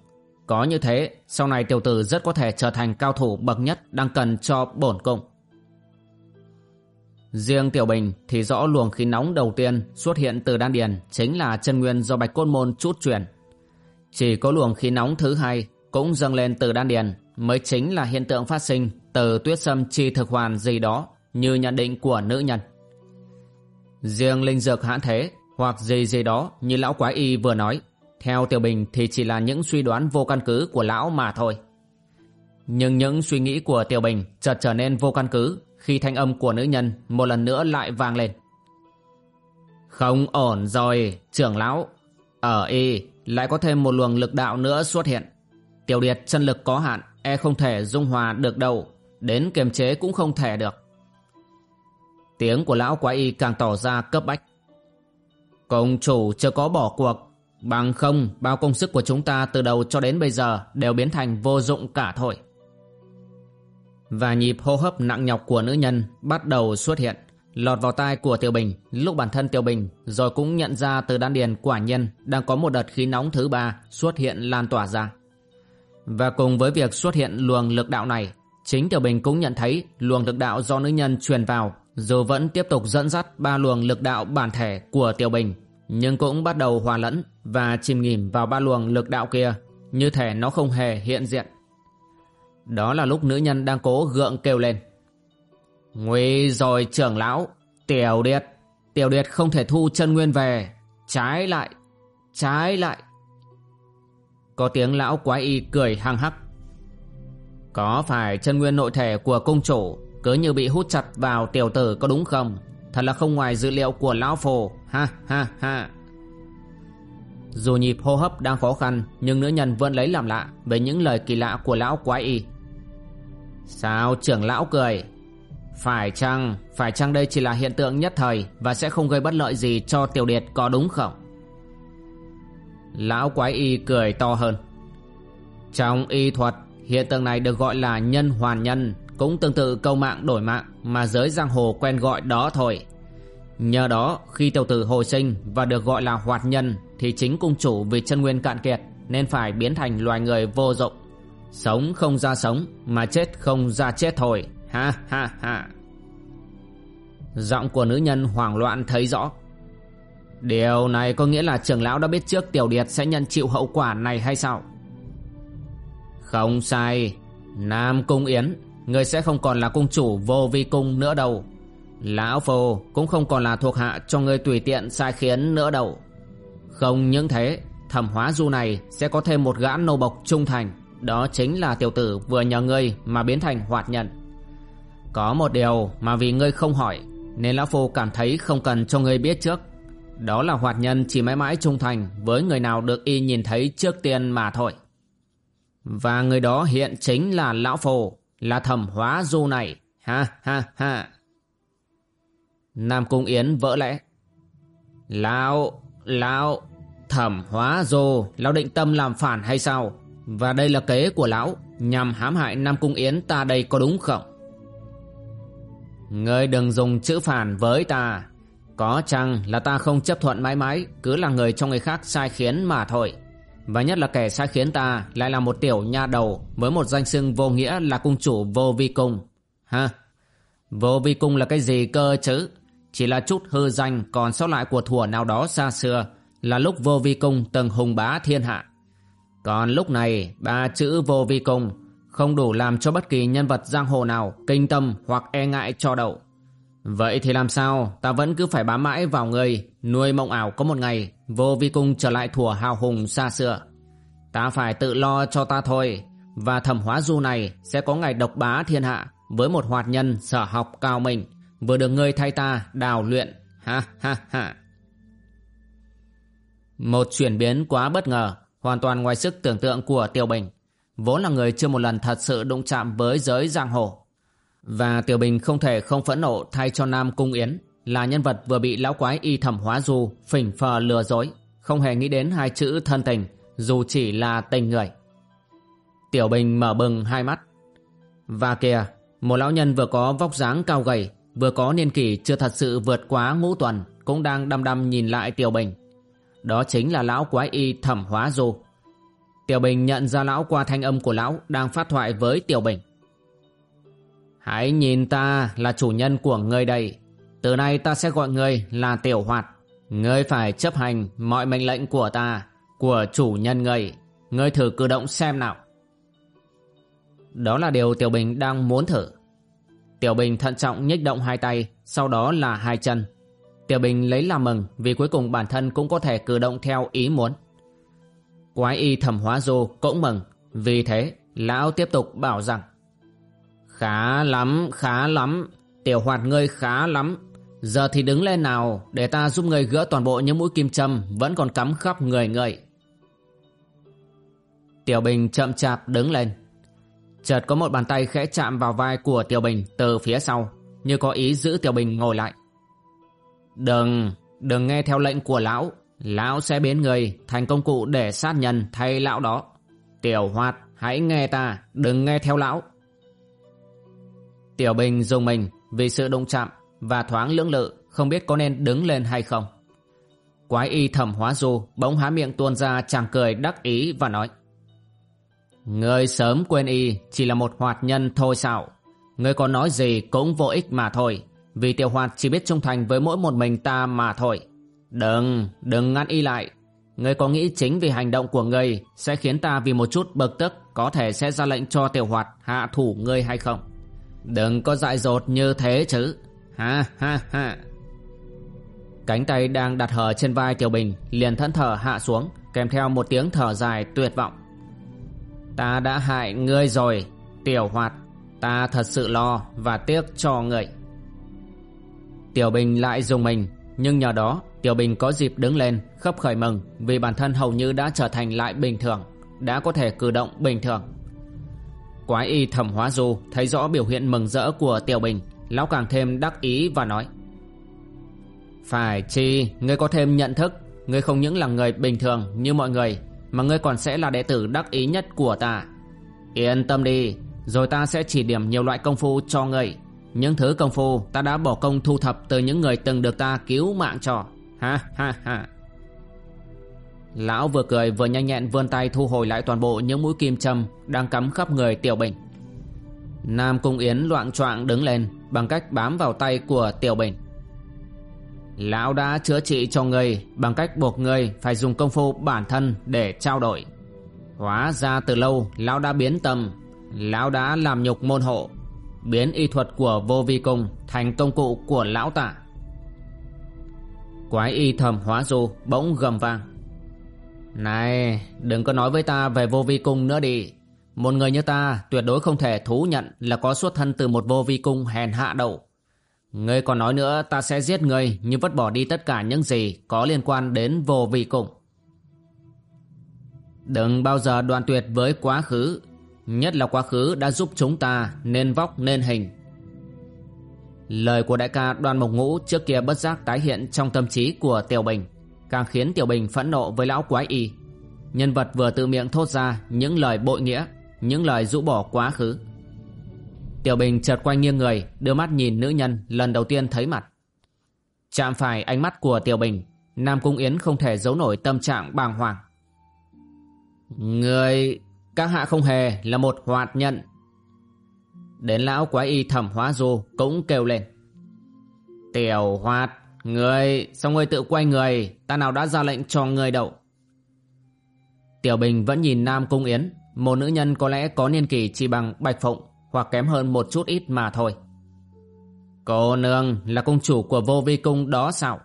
Có như thế, sau này tiểu tử rất có thể trở thành cao thủ bậc nhất đang cần cho bổn cung. Riêng Tiểu Bình thì rõ luồng khí nóng đầu tiên xuất hiện từ đan điền chính là chân nguyên do Bạch côn Môn chút truyền. Chỉ có luồng khí nóng thứ hai cũng dâng lên từ đan điền mới chính là hiện tượng phát sinh từ tuyết sâm chi thực hoàn gì đó như nhận định của nữ nhân. Riêng linh dược hãn thế hoặc gì gì đó như lão quái y vừa nói theo Tiểu Bình thì chỉ là những suy đoán vô căn cứ của lão mà thôi. Nhưng những suy nghĩ của Tiểu Bình chợt trở nên vô căn cứ khi thanh âm của nữ nhân một lần nữa lại vang lên. Không ổn rồi, trưởng lão. Ở y lại có thêm một luồng lực đạo nữa xuất hiện. Tiểu điệt chân lực có hạn, e không thể dung hòa được đâu, đến kiềm chế cũng không thể được. Tiếng của lão quái y càng tỏ ra cấp bách. Công chủ chưa có bỏ cuộc. Bằng không, bao công sức của chúng ta từ đầu cho đến bây giờ đều biến thành vô dụng cả thôi. Và nhịp hô hấp nặng nhọc của nữ nhân bắt đầu xuất hiện, lọt vào tai của Tiểu Bình lúc bản thân Tiểu Bình rồi cũng nhận ra từ đan điền quả nhân đang có một đợt khí nóng thứ ba xuất hiện lan tỏa ra. Và cùng với việc xuất hiện luồng lực đạo này, chính Tiểu Bình cũng nhận thấy luồng lực đạo do nữ nhân truyền vào dù vẫn tiếp tục dẫn dắt ba luồng lực đạo bản thể của Tiểu Bình nhưng cũng bắt đầu hòa lẫn và chìm nghỉm vào ba luồng lực đạo kia như thể nó không hề hiện diện. Đó là lúc nữ nhân đang cố gượng kêu lên. Nguy rồi trưởng lão, tiểu điệt, tiểu điệt không thể thu chân nguyên về, trái lại, trái lại. Có tiếng lão quái y cười hăng hắc. Có phải chân nguyên nội thể của công chủ cứ như bị hút chặt vào tiểu tử có đúng không? Thật là không ngoài dữ liệu của lão phù, ha ha ha. Dù nhịp hô hấp đang khó khăn nhưng nữ nhân vẫn lấy làm lạ về những lời kỳ lạ của lão quái y. Sao trưởng lão cười? Phải chăng, phải chăng đây chỉ là hiện tượng nhất thời và sẽ không gây bất lợi gì cho tiểu điệt có đúng không? Lão quái y cười to hơn. Trong y thuật, hiện tượng này được gọi là nhân hoàn nhân, cũng tương tự câu mạng đổi mạng mà giới giang hồ quen gọi đó thôi. Nhờ đó, khi tiểu tử hồi sinh và được gọi là hoạt nhân thì chính cung chủ vì chân nguyên cạn kiệt nên phải biến thành loài người vô dụng. Sống không ra sống mà chết không ra chết thôi. Ha ha ha. Giọng của nữ nhân hoảng loạn thấy rõ. Điều này có nghĩa là trưởng lão đã biết trước tiểu điệt sẽ nhận chịu hậu quả này hay sao? Không sai. Nam Cung Yến, người sẽ không còn là cung chủ vô vi cung nữa đâu. Lão phu cũng không còn là thuộc hạ cho người tùy tiện sai khiến nữa đâu. Không những thế, thẩm hóa du này sẽ có thêm một gã nô bộc trung thành. Đó chính là tiểu tử vừa nhờ ngươi mà biến thành hoạt nhận. Có một điều mà vì ngươi không hỏi nên Lão Phu cảm thấy không cần cho ngươi biết trước. Đó là hoạt nhân chỉ mãi mãi trung thành với người nào được y nhìn thấy trước tiên mà thôi. Và người đó hiện chính là Lão Phu, là thẩm hóa du này. Ha ha ha. Nam Cung Yến vỡ lẽ. Lão, lão, thẩm hóa du, lão định tâm làm phản hay sao? Và đây là kế của lão nhằm hãm hại Nam Cung Yến ta đây có đúng không? Ngươi đừng dùng chữ phản với ta. Có chăng là ta không chấp thuận mãi mãi cứ là người cho người khác sai khiến mà thôi. Và nhất là kẻ sai khiến ta lại là một tiểu nha đầu với một danh xưng vô nghĩa là cung chủ vô vi cung. Ha? Vô vi cung là cái gì cơ chứ? Chỉ là chút hư danh còn sót lại của thủa nào đó xa xưa là lúc vô vi cung từng hùng bá thiên hạ. Còn lúc này, ba chữ vô vi cung không đủ làm cho bất kỳ nhân vật giang hồ nào kinh tâm hoặc e ngại cho đậu. Vậy thì làm sao ta vẫn cứ phải bám mãi vào người, nuôi mộng ảo có một ngày, vô vi cung trở lại thủa hào hùng xa xưa. Ta phải tự lo cho ta thôi, và thẩm hóa du này sẽ có ngày độc bá thiên hạ với một hoạt nhân sở học cao mình vừa được ngươi thay ta đào luyện. Ha ha ha. Một chuyển biến quá bất ngờ, hoàn toàn ngoài sức tưởng tượng của Tiêu Bình. Vốn là người chưa một lần thật sự đụng chạm với giới giang hồ. Và tiểu Bình không thể không phẫn nộ thay cho Nam Cung Yến là nhân vật vừa bị lão quái y thẩm hóa du phỉnh phờ lừa dối, không hề nghĩ đến hai chữ thân tình, dù chỉ là tình người. Tiểu Bình mở bừng hai mắt. Và kìa, một lão nhân vừa có vóc dáng cao gầy, vừa có niên kỷ chưa thật sự vượt quá ngũ tuần, cũng đang đăm đăm nhìn lại Tiểu Bình. Đó chính là lão quái y thẩm hóa du. Tiểu Bình nhận ra lão qua thanh âm của lão đang phát thoại với Tiểu Bình. Hãy nhìn ta là chủ nhân của ngươi đây. Từ nay ta sẽ gọi ngươi là Tiểu Hoạt. Ngươi phải chấp hành mọi mệnh lệnh của ta, của chủ nhân ngươi. Ngươi thử cử động xem nào. Đó là điều Tiểu Bình đang muốn thử. Tiểu Bình thận trọng nhích động hai tay, sau đó là hai chân. Tiểu Bình lấy làm mừng vì cuối cùng bản thân cũng có thể cử động theo ý muốn. Quái y thẩm hóa du cũng mừng, vì thế lão tiếp tục bảo rằng Khá lắm, khá lắm, tiểu hoạt ngươi khá lắm. Giờ thì đứng lên nào để ta giúp ngươi gỡ toàn bộ những mũi kim châm vẫn còn cắm khắp người ngươi. Tiểu Bình chậm chạp đứng lên. Chợt có một bàn tay khẽ chạm vào vai của Tiểu Bình từ phía sau như có ý giữ Tiểu Bình ngồi lại. Đừng, đừng nghe theo lệnh của lão. Lão sẽ biến người thành công cụ để sát nhân thay lão đó. Tiểu Hoạt, hãy nghe ta, đừng nghe theo lão. Tiểu Bình dùng mình vì sự đụng chạm và thoáng lưỡng lự không biết có nên đứng lên hay không. Quái y thẩm hóa du bỗng há miệng tuôn ra chàng cười đắc ý và nói Ngươi sớm quên y chỉ là một hoạt nhân thôi sao? Ngươi có nói gì cũng vô ích mà thôi Vì tiểu hoạt chỉ biết trung thành với mỗi một mình ta mà thôi. Đừng, đừng ngăn y lại. Ngươi có nghĩ chính vì hành động của ngươi Sẽ khiến ta vì một chút bực tức Có thể sẽ ra lệnh cho tiểu hoạt hạ thủ ngươi hay không? Đừng có dại dột như thế chứ Ha ha ha Cánh tay đang đặt hờ trên vai Tiểu Bình liền thẫn thờ hạ xuống kèm theo một tiếng thở dài tuyệt vọng. Ta đã hại ngươi rồi, Tiểu Hoạt. Ta thật sự lo và tiếc cho ngươi. Tiểu Bình lại dùng mình, nhưng nhờ đó Tiểu Bình có dịp đứng lên khấp khởi mừng vì bản thân hầu như đã trở thành lại bình thường, đã có thể cử động bình thường. Quái y thẩm hóa du thấy rõ biểu hiện mừng rỡ của Tiểu Bình, lão càng thêm đắc ý và nói. Phải chi Ngươi có thêm nhận thức Ngươi không những là người bình thường như mọi người Mà ngươi còn sẽ là đệ tử đắc ý nhất của ta. Yên tâm đi Rồi ta sẽ chỉ điểm nhiều loại công phu cho ngươi. Những thứ công phu ta đã bỏ công thu thập Từ những người từng được ta cứu mạng cho. Ha ha ha. Lão vừa cười vừa nhanh nhẹn vươn tay thu hồi lại toàn bộ những mũi kim châm đang cắm khắp người Tiểu Bình. Nam Cung Yến loạn choạng đứng lên bằng cách bám vào tay của Tiểu Bình. Lão đã chữa trị cho người bằng cách buộc người phải dùng công phu bản thân để trao đổi. Hóa ra từ lâu lão đã biến tâm, lão đã làm nhục môn hộ, biến y thuật của vô vi cung thành công cụ của lão tả Quái y thầm hóa du bỗng gầm vang. Này, đừng có nói với ta về vô vi cung nữa đi. Một người như ta tuyệt đối không thể thú nhận là có xuất thân từ một vô vi cung hèn hạ đậu. Ngươi còn nói nữa ta sẽ giết ngươi nhưng vứt bỏ đi tất cả những gì có liên quan đến vô vi cung Đừng bao giờ đoạn tuyệt với quá khứ, nhất là quá khứ đã giúp chúng ta nên vóc nên hình. Lời của đại ca đoàn mộc ngũ trước kia bất giác tái hiện trong tâm trí của Tiểu Bình, càng khiến Tiểu Bình phẫn nộ với lão quái y. Nhân vật vừa tự miệng thốt ra những lời bội nghĩa, những lời rũ bỏ quá khứ. Tiểu Bình chợt quay nghiêng người, đưa mắt nhìn nữ nhân lần đầu tiên thấy mặt. Chạm phải ánh mắt của Tiểu Bình, Nam Cung Yến không thể giấu nổi tâm trạng bàng hoàng. Người, các hạ không hề là một hoạt nhận. Đến lão quái y thẩm hóa du cũng kêu lên. Tiểu hoạt, người, sao người tự quay người, ta nào đã ra lệnh cho người đậu. Tiểu Bình vẫn nhìn Nam Cung Yến, một nữ nhân có lẽ có niên kỷ chỉ bằng Bạch Phụng hoặc kém hơn một chút ít mà thôi. Cô nương là công chủ của vô vi cung đó sao?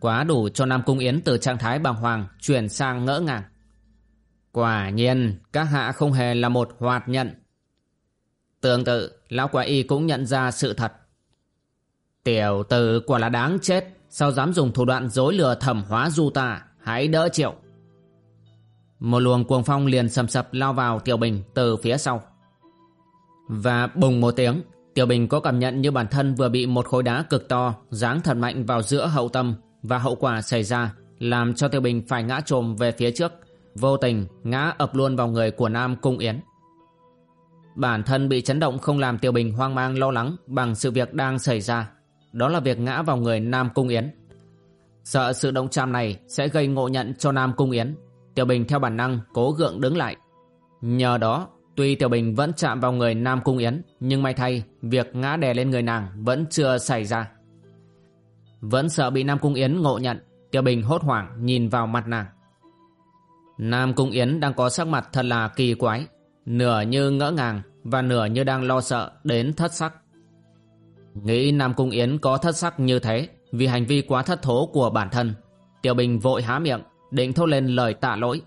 Quá đủ cho Nam Cung Yến từ trạng thái bàng hoàng chuyển sang ngỡ ngàng. Quả nhiên, các hạ không hề là một hoạt nhận. Tương tự, Lão Quả Y cũng nhận ra sự thật. Tiểu tử quả là đáng chết, sao dám dùng thủ đoạn dối lừa thẩm hóa du ta, hãy đỡ chịu. Một luồng cuồng phong liền sầm sập lao vào Tiểu Bình từ phía sau. Và bùng một tiếng, Tiểu Bình có cảm nhận như bản thân vừa bị một khối đá cực to giáng thật mạnh vào giữa hậu tâm và hậu quả xảy ra làm cho Tiểu Bình phải ngã trồm về phía trước, vô tình ngã ập luôn vào người của Nam Cung Yến. Bản thân bị chấn động không làm Tiểu Bình hoang mang lo lắng bằng sự việc đang xảy ra, đó là việc ngã vào người Nam Cung Yến. Sợ sự động chạm này sẽ gây ngộ nhận cho Nam Cung Yến, Tiểu Bình theo bản năng cố gượng đứng lại. Nhờ đó Tuy Tiểu Bình vẫn chạm vào người Nam Cung Yến, nhưng may thay, việc ngã đè lên người nàng vẫn chưa xảy ra. Vẫn sợ bị Nam Cung Yến ngộ nhận, Tiểu Bình hốt hoảng nhìn vào mặt nàng. Nam Cung Yến đang có sắc mặt thật là kỳ quái, nửa như ngỡ ngàng và nửa như đang lo sợ đến thất sắc. Nghĩ Nam Cung Yến có thất sắc như thế vì hành vi quá thất thố của bản thân. Tiểu Bình vội há miệng, định thốt lên lời tạ lỗi.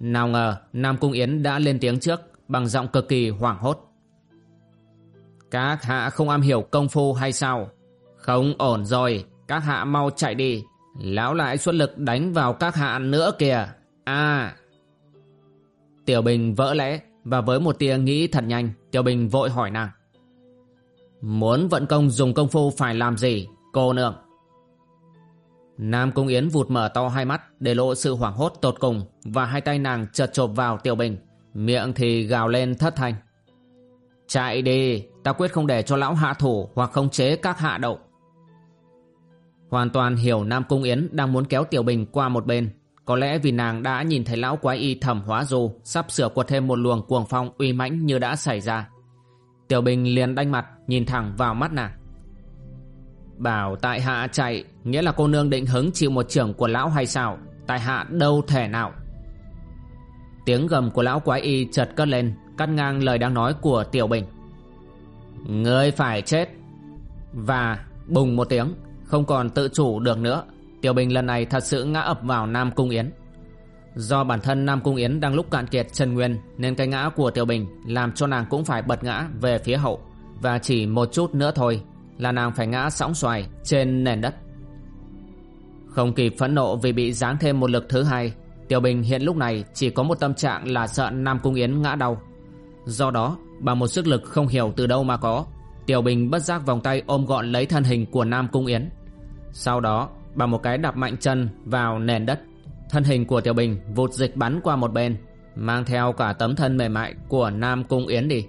Nào ngờ Nam Cung Yến đã lên tiếng trước bằng giọng cực kỳ hoảng hốt. Các hạ không am hiểu công phu hay sao? Không ổn rồi, các hạ mau chạy đi. Lão lại xuất lực đánh vào các hạ nữa kìa. À! Tiểu Bình vỡ lẽ và với một tia nghĩ thật nhanh, Tiểu Bình vội hỏi nàng. Muốn vận công dùng công phu phải làm gì, Cô nương? Nam Cung Yến vụt mở to hai mắt, Để lộ sự hoảng hốt tột cùng, Và hai tay nàng chợt chộp vào Tiểu Bình, Miệng thì gào lên thất thanh. Chạy đi, Ta quyết không để cho lão hạ thủ Hoặc không chế các hạ đậu. Hoàn toàn hiểu Nam Cung Yến Đang muốn kéo Tiểu Bình qua một bên. Có lẽ vì nàng đã nhìn thấy lão quái y thẩm hóa dù, Sắp sửa quật thêm một luồng cuồng phong uy mãnh như đã xảy ra. Tiểu Bình liền đanh mặt, Nhìn thẳng vào mắt nàng. Bảo tại hạ chạy, Nghĩa là cô nương định hứng chịu một trưởng của lão hay sao? Tại hạ đâu thể nào? Tiếng gầm của lão quái y chợt cất lên, Cắt ngang lời đang nói của Tiểu Bình. Ngươi phải chết. Và bùng một tiếng, Không còn tự chủ được nữa. Tiểu Bình lần này thật sự ngã ập vào Nam Cung Yến. Do bản thân Nam Cung Yến đang lúc cạn kiệt chân nguyên, Nên cái ngã của Tiểu Bình Làm cho nàng cũng phải bật ngã về phía hậu. Và chỉ một chút nữa thôi Là nàng phải ngã sóng xoài trên nền đất. Không kịp phẫn nộ vì bị giáng thêm một lực thứ hai, Tiểu Bình hiện lúc này chỉ có một tâm trạng là sợ Nam Cung Yến ngã đau. Do đó, bằng một sức lực không hiểu từ đâu mà có, Tiểu Bình bất giác vòng tay ôm gọn lấy thân hình của Nam Cung Yến. Sau đó, bằng một cái đạp mạnh chân vào nền đất. Thân hình của Tiểu Bình vụt dịch bắn qua một bên, Mang theo cả tấm thân mềm mại của Nam Cung Yến đi.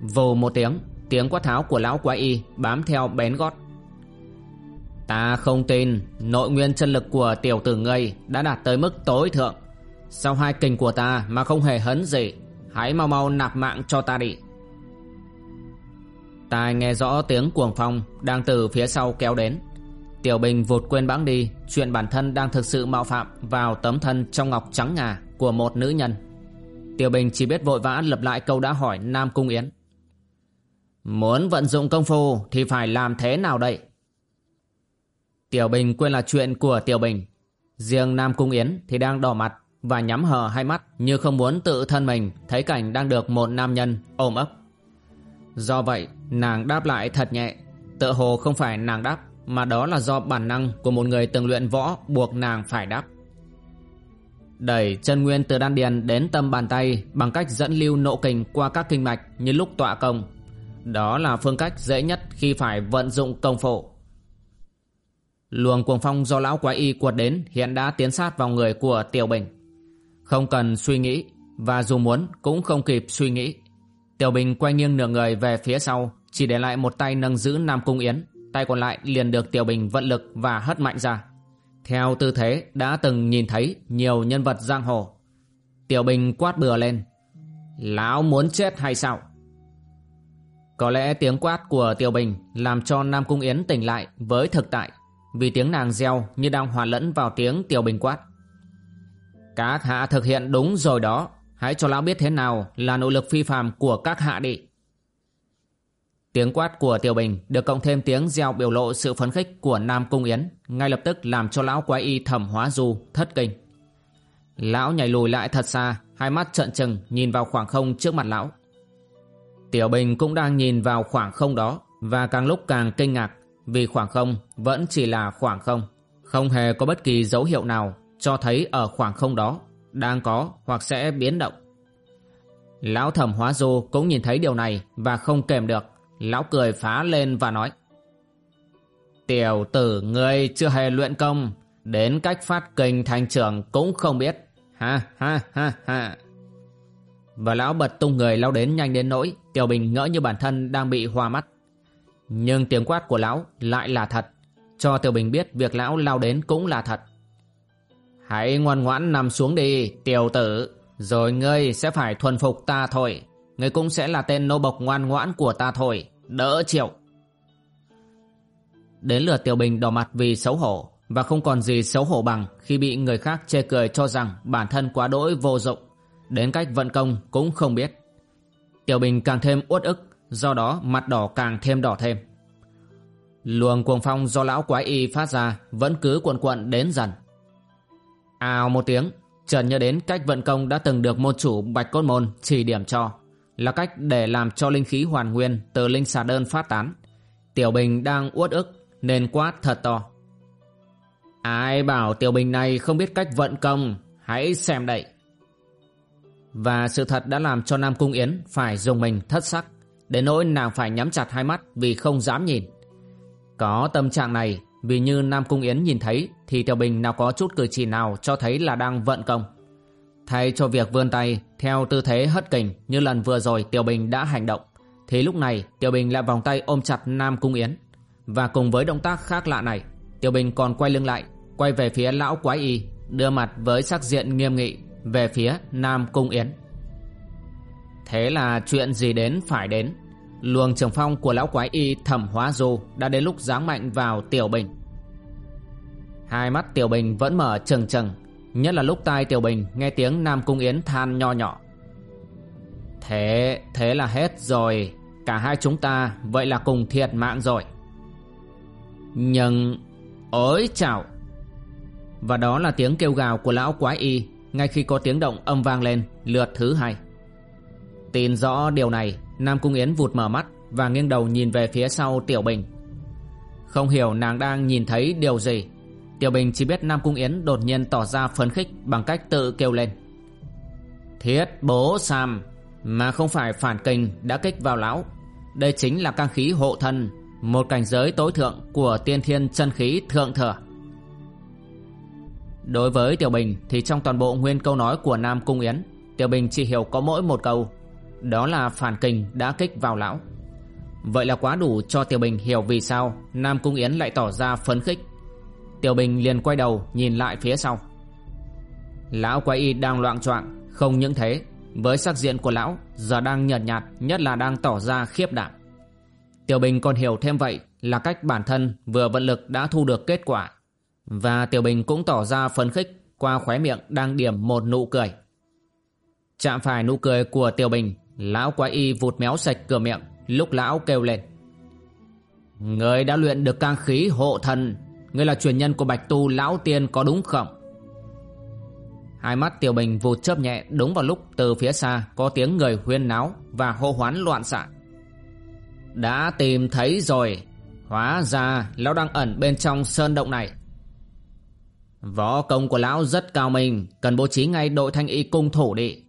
Vù một tiếng Tiếng quát tháo của lão quái y bám theo bén gót. Ta không tin Nội nguyên chân lực của tiểu tử ngươi Đã đạt tới mức tối thượng. Sau hai kình của ta mà không hề hấn gì, Hãy mau mau nạp mạng cho ta đi. Ta nghe rõ tiếng cuồng phong Đang từ phía sau kéo đến. Tiểu Bình vụt quên bẵng đi, Chuyện bản thân đang thực sự mạo phạm Vào tấm thân trong ngọc trắng ngà Của một nữ nhân. Tiểu Bình chỉ biết vội vã lập lại câu đã hỏi Nam Cung Yến. Muốn vận dụng công phu Thì phải làm thế nào đây? Tiểu Bình quên là chuyện của Tiểu Bình. Riêng Nam Cung Yến thì đang đỏ mặt Và nhắm hờ hai mắt Như không muốn tự thân mình Thấy cảnh đang được một nam nhân ôm ấp. Do vậy, nàng đáp lại thật nhẹ Tự hồ không phải nàng đáp. Mà đó là do bản năng của một người từng luyện võ Buộc nàng phải đáp Đẩy chân nguyên từ đan điền đến tâm bàn tay Bằng cách dẫn lưu nộ kình qua các kinh mạch Như lúc tọa công Đó là phương cách dễ nhất khi phải vận dụng công phu Luồng cuồng phong do lão quái y quật đến hiện đã tiến sát vào người của Tiểu Bình. Không cần suy nghĩ, và dù muốn cũng không kịp suy nghĩ. Tiểu Bình quay nghiêng nửa người về phía sau, chỉ để lại một tay nâng giữ Nam Cung Yến, tay còn lại liền được Tiểu Bình vận lực và hất mạnh ra. Theo tư thế đã từng nhìn thấy nhiều nhân vật giang hồ. Tiểu Bình quát bừa lên. Lão muốn chết hay sao? Có lẽ tiếng quát của Tiểu Bình làm cho Nam Cung Yến tỉnh lại với thực tại vì tiếng nàng reo như đang hòa lẫn vào tiếng Tiểu Bình quát. Các hạ thực hiện đúng rồi đó, hãy cho lão biết thế nào là nỗ lực phi phàm của các hạ đi. Tiếng quát của Tiểu Bình được cộng thêm tiếng gieo biểu lộ sự phấn khích của Nam Cung Yến, ngay lập tức làm cho lão quái y thẩm hóa du thất kinh. Lão nhảy lùi lại thật xa, hai mắt trợn trừng nhìn vào khoảng không trước mặt lão. Tiểu Bình cũng đang nhìn vào khoảng không đó và càng lúc càng kinh ngạc vì khoảng không vẫn chỉ là khoảng không, không hề có bất kỳ dấu hiệu nào cho thấy ở khoảng không đó đang có hoặc sẽ biến động. Lão thẩm hóa du cũng nhìn thấy điều này và không kèm được, lão cười phá lên và nói Tiểu tử ngươi chưa hề luyện công, đến cách phát kình thành trưởng cũng không biết, ha ha ha ha. Và lão bật tung người lao đến nhanh đến nỗi Tiểu Bình ngỡ như bản thân đang bị hoa mắt. Nhưng tiếng quát của lão lại là thật. Cho Tiểu Bình biết việc lão lao đến cũng là thật. Hãy ngoan ngoãn nằm xuống đi tiểu tử. Rồi ngươi sẽ phải thuần phục ta thôi người cũng sẽ là tên nô bộc ngoan ngoãn của ta thôi. Đỡ chịu. Đến lượt Tiểu Bình đỏ mặt vì xấu hổ Và không còn gì xấu hổ bằng Khi bị người khác chê cười cho rằng Bản thân quá đỗi vô dụng. Đến cách vận công cũng không biết. Tiểu Bình càng thêm uất ức do đó mặt đỏ càng thêm đỏ thêm. Luồng cuồng phong do lão quái y phát ra vẫn cứ cuộn cuộn đến dần. Ào một tiếng, Trần nhớ đến cách vận công đã từng được môn chủ Bạch Cốt Môn chỉ điểm cho, là cách để làm cho linh khí hoàn nguyên từ linh xà đơn phát tán. Tiểu Bình đang uất ức nên quát thật to. Ai bảo Tiểu Bình này không biết cách vận công, hãy xem đây. Và sự thật đã làm cho Nam Cung Yến phải dùng mình thất sắc Đến nỗi nàng phải nhắm chặt hai mắt vì không dám nhìn Có tâm trạng này Vì như Nam Cung Yến nhìn thấy Thì Tiểu Bình nào có chút cử chỉ nào cho thấy là đang vận công Thay cho việc vươn tay Theo tư thế hất kình Như lần vừa rồi Tiểu Bình đã hành động. Thì lúc này, Tiểu Bình lại vòng tay ôm chặt Nam Cung Yến. Và cùng với động tác khác lạ này, Tiểu Bình còn quay lưng lại, Quay về phía lão quái y, Đưa mặt với sắc diện nghiêm nghị Về phía Nam Cung Yến. Thế là chuyện gì đến phải đến? Luồng trường phong của lão quái y thẩm hóa du Đã đến lúc giáng mạnh vào Tiểu Bình. Hai mắt Tiểu Bình vẫn mở trừng trừng Nhất là lúc tai Tiểu Bình nghe tiếng Nam Cung Yến than nho nhỏ. Thế, thế là hết rồi. Cả hai chúng ta vậy là cùng thiệt mạng rồi. Nhưng, ối chào. Và đó là tiếng kêu gào của lão quái y Ngay khi có tiếng động âm vang lên lượt thứ hai. Tin rõ điều này Nam Cung Yến vụt mở mắt Và nghiêng đầu nhìn về phía sau Tiểu Bình. Không hiểu nàng đang nhìn thấy điều gì. Tiểu Bình chỉ biết Nam Cung Yến đột nhiên tỏ ra phấn khích Bằng cách tự kêu lên. Thiết bố Sam, Mà không phải phản kình đã kích vào lão. Đây chính là cang khí hộ thân, Một cảnh giới tối thượng Của tiên thiên chân khí thượng thừa. Đối với Tiểu Bình Thì trong toàn bộ nguyên câu nói của Nam Cung Yến, Tiểu Bình chỉ hiểu có mỗi một câu, đó là phản kình đã kích vào lão. Vậy là quá đủ cho Tiểu Bình hiểu vì sao Nam Cung Yến lại tỏ ra phấn khích. Tiểu Bình liền quay đầu nhìn lại phía sau. Lão quái y đang loạn choạng, Không những thế, Với sắc diện của lão Giờ đang nhợt nhạt, Nhất là đang tỏ ra khiếp đảm. Tiểu Bình còn hiểu thêm vậy Là cách bản thân vừa vận lực đã thu được kết quả. Và Tiểu Bình cũng tỏ ra phấn khích Qua khóe miệng đang điểm một nụ cười. Chạm phải nụ cười của Tiểu Bình, Lão quái y vụt méo sạch cửa miệng, Lúc lão kêu lên. Người đã luyện được cang khí hộ thần Người là truyền nhân của Bạch Tu, Lão Tiên có đúng không? Hai mắt Tiểu Bình vụt chớp nhẹ, Đúng vào lúc từ phía xa Có tiếng người huyên náo Và hô hoán loạn xạ. Đã tìm thấy rồi. Hóa ra Lão đang ẩn bên trong sơn động này. Võ công của Lão rất cao minh, Cần bố trí ngay đội thanh y cung thủ đi.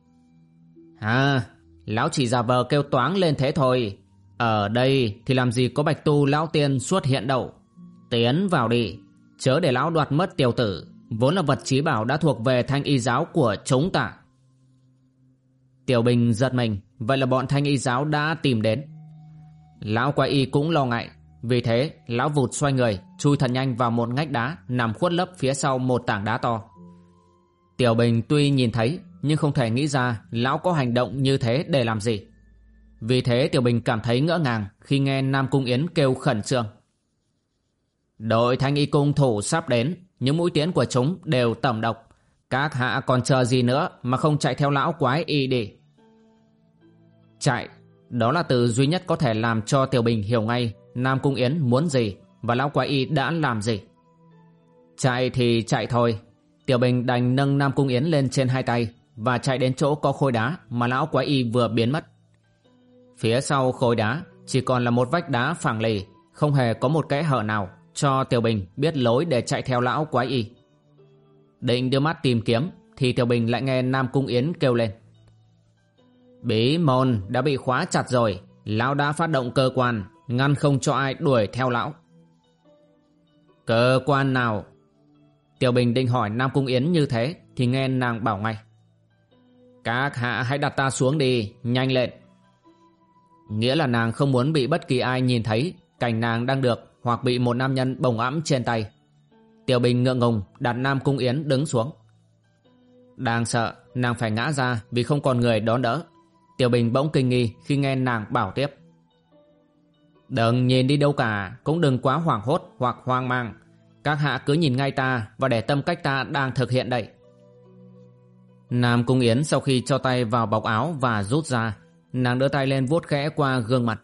À Lão chỉ giả vờ kêu toáng lên thế thôi. Ở đây thì làm gì có bạch tu, lão tiên xuất hiện đâu? Tiến vào đi Chớ để lão đoạt mất tiểu tử, Vốn là vật trí bảo đã thuộc về thanh y giáo của chúng ta Tiểu Bình giật mình, Vậy là bọn thanh y giáo đã tìm đến Lão quái y cũng lo ngại, Vì thế lão vụt xoay người, Chui thật nhanh vào một ngách đá Nằm khuất lấp phía sau một tảng đá to Tiểu Bình tuy nhìn thấy, nhưng không thể nghĩ ra lão có hành động như thế để làm gì. Vì thế Tiểu Bình cảm thấy ngỡ ngàng khi nghe Nam Cung Yến kêu khẩn trương. Đội thanh y cung thủ sắp đến, những mũi tiến của chúng đều tẩm độc. Các hạ còn chờ gì nữa mà không chạy theo lão quái y đi. Chạy, đó là từ duy nhất có thể làm cho Tiểu Bình hiểu ngay Nam Cung Yến muốn gì và lão quái y đã làm gì. Chạy thì chạy thôi, Tiểu Bình đành nâng Nam Cung Yến lên trên hai tay và chạy đến chỗ có khối đá mà lão quái y vừa biến mất. Phía sau khối đá chỉ còn là một vách đá phẳng lì, không hề có một kẽ hở nào cho Tiểu Bình biết lối để chạy theo lão quái y. Định đưa mắt tìm kiếm thì Tiểu Bình lại nghe Nam Cung Yến kêu lên. Bí môn đã bị khóa chặt rồi, lão đã phát động cơ quan, ngăn không cho ai đuổi theo lão. Cơ quan nào? Tiểu Bình định hỏi Nam Cung Yến như thế thì nghe nàng bảo ngay. Các hạ hãy đặt ta xuống đi, nhanh lên. Nghĩa là nàng không muốn bị bất kỳ ai nhìn thấy cảnh nàng đang được hoặc bị một nam nhân bồng ẵm trên tay. Tiểu Bình ngượng ngùng đặt Nam Cung Yến đứng xuống. Đang sợ nàng phải ngã ra vì không còn người đón đỡ. Tiểu Bình bỗng kinh nghi khi nghe nàng bảo tiếp. Đừng nhìn đi đâu cả, cũng đừng quá hoảng hốt hoặc hoang mang. Các hạ cứ nhìn ngay ta và để tâm cách ta đang thực hiện đây. Nam Cung Yến sau khi cho tay vào bọc áo và rút ra, nàng đưa tay lên vuốt khẽ qua gương mặt.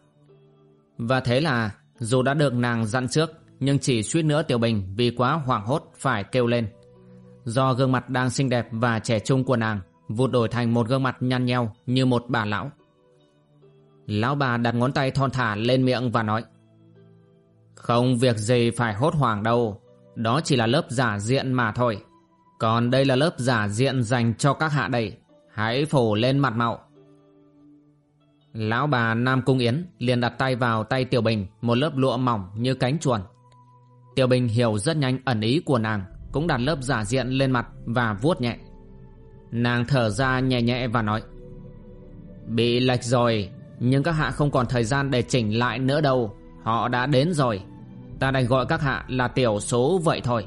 Và thế là, dù đã được nàng dặn trước, nhưng chỉ suýt nữa Tiểu Bình vì quá hoảng hốt phải kêu lên. Do gương mặt đang xinh đẹp và trẻ trung của nàng, vụt đổi thành một gương mặt nhăn nheo như một bà lão. Lão bà đặt ngón tay thon thả lên miệng và nói Không việc gì phải hốt hoảng đâu, đó chỉ là lớp giả diện mà thôi. Còn đây là lớp giả diện dành cho các hạ đây Hãy phủ lên mặt mạo Lão bà Nam Cung Yến liền đặt tay vào tay Tiểu Bình một lớp lụa mỏng như cánh chuồn. Tiểu Bình hiểu rất nhanh ẩn ý của nàng, cũng đặt lớp giả diện lên mặt và vuốt nhẹ. Nàng thở ra nhẹ nhẹ và nói Bị lệch rồi, nhưng các hạ không còn thời gian để chỉnh lại nữa đâu, họ đã đến rồi. Ta đành gọi các hạ là tiểu số vậy thôi.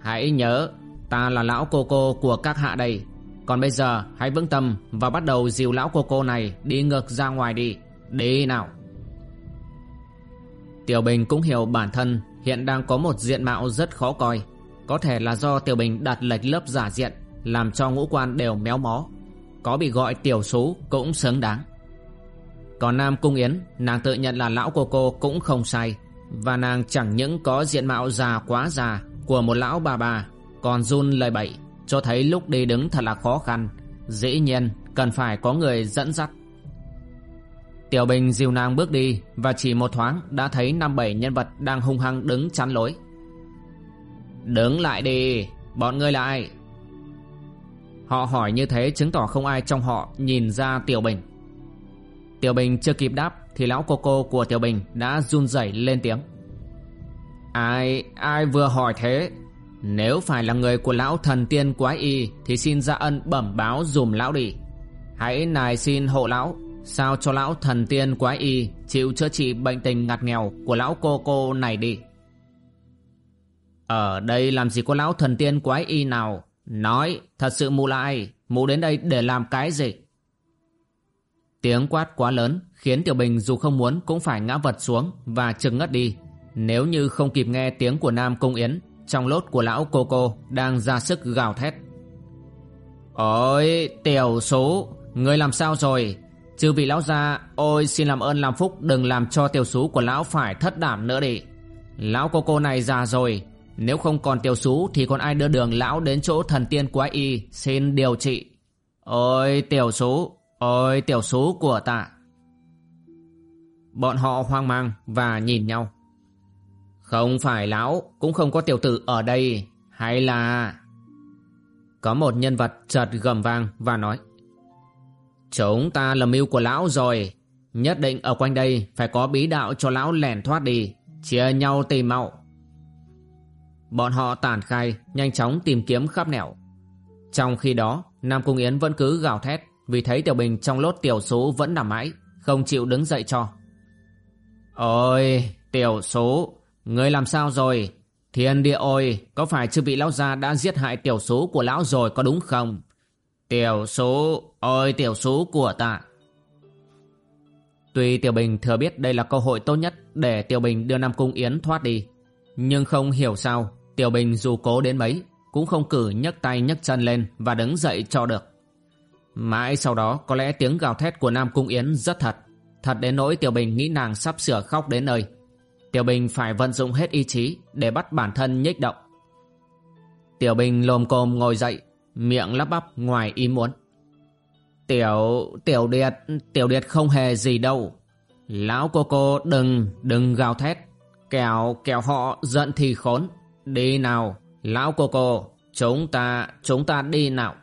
Hãy nhớ, ta là lão cô cô của các hạ đây. Còn bây giờ hãy vững tâm và bắt đầu dìu lão cô cô này đi ngược ra ngoài đi. Đi nào. Tiểu Bình cũng hiểu bản thân hiện đang có một diện mạo rất khó coi. Có thể là do Tiểu Bình đặt lệch lớp giả diện làm cho ngũ quan đều méo mó. Có bị gọi tiểu số cũng xứng đáng. Còn Nam Cung Yến, nàng tự nhận là lão cô cô cũng không sai. Và nàng chẳng những có diện mạo già quá già của một lão bà bà, còn run lời bậy cho thấy lúc đi đứng thật là khó khăn. Dĩ nhiên cần phải có người dẫn dắt. Tiểu Bình dìu nàng bước đi Và chỉ một thoáng đã thấy năm bảy nhân vật đang hung hăng đứng chắn lối. Đứng lại đi Bọn ngươi là ai Họ hỏi như thế chứng tỏ không ai trong họ nhìn ra Tiểu Bình. Tiểu Bình chưa kịp đáp Thì lão cô cô của Tiểu Bình đã run rẩy lên tiếng. Ai, ai vừa hỏi thế? Nếu phải là người của lão thần tiên quái y, Thì xin ra ân bẩm báo dùm lão đi. Hãy nài xin hộ lão, Sao cho lão thần tiên quái y Chịu chữa trị bệnh tình ngặt nghèo Của lão cô cô này đi? Ở đây làm gì có lão thần tiên quái y nào? Nói, thật sự mụ là ai Mụ đến đây để làm cái gì? Tiếng quát quá lớn, Khiến Tiểu Bình dù không muốn Cũng phải ngã vật xuống Và chừng ngất đi. Nếu như không kịp nghe tiếng của Nam Cung Yến trong lốt của lão cô cô đang ra sức gào thét. Ôi, tiểu số, người làm sao rồi? Chư vị lão gia, ôi xin làm ơn làm phúc đừng làm cho tiểu số của lão phải thất đảm nữa đi. Lão cô cô này già rồi, nếu không còn tiểu sú thì còn ai đưa đường lão đến chỗ thần tiên quái y xin điều trị. Ôi tiểu sú, ôi tiểu sú của ta. Bọn họ hoang mang và nhìn nhau. Không phải lão, cũng không có tiểu tử ở đây, hay là... Có một nhân vật chợt gầm vang và nói Chúng ta là mưu của lão rồi, nhất định ở quanh đây phải có bí đạo cho lão lẻn thoát đi, chia nhau tìm mạo. Bọn họ tản khai, nhanh chóng tìm kiếm khắp nẻo. Trong khi đó, Nam Cung Yến vẫn cứ gào thét vì thấy Tiểu Bình trong lốt tiểu số vẫn nằm mãi, không chịu đứng dậy cho. Ôi, tiểu số, Người làm sao rồi? Thiên địa ôi, có phải chư vị lão gia đã giết hại tiểu số của lão rồi có đúng không? Tiểu số, ôi tiểu số của ta. Tuy Tiểu Bình thừa biết đây là cơ hội tốt nhất để Tiểu Bình đưa Nam Cung Yến thoát đi. Nhưng không hiểu sao, Tiểu Bình dù cố đến mấy, cũng không cử nhấc tay nhấc chân lên và đứng dậy cho được. Mãi sau đó có lẽ tiếng gào thét của Nam Cung Yến rất thật. Thật đến nỗi Tiểu Bình nghĩ nàng sắp sửa khóc đến nơi. Tiểu Bình phải vận dụng hết ý chí để bắt bản thân nhích động. Tiểu Bình lồm cồm ngồi dậy, miệng lắp bắp ngoài ý muốn. Tiểu, tiểu điệt, tiểu điệt không hề gì đâu. Lão cô cô đừng, đừng gào thét. Kẻo, kẻo họ giận thì khốn. Đi nào, lão cô cô, chúng ta, chúng ta đi nào.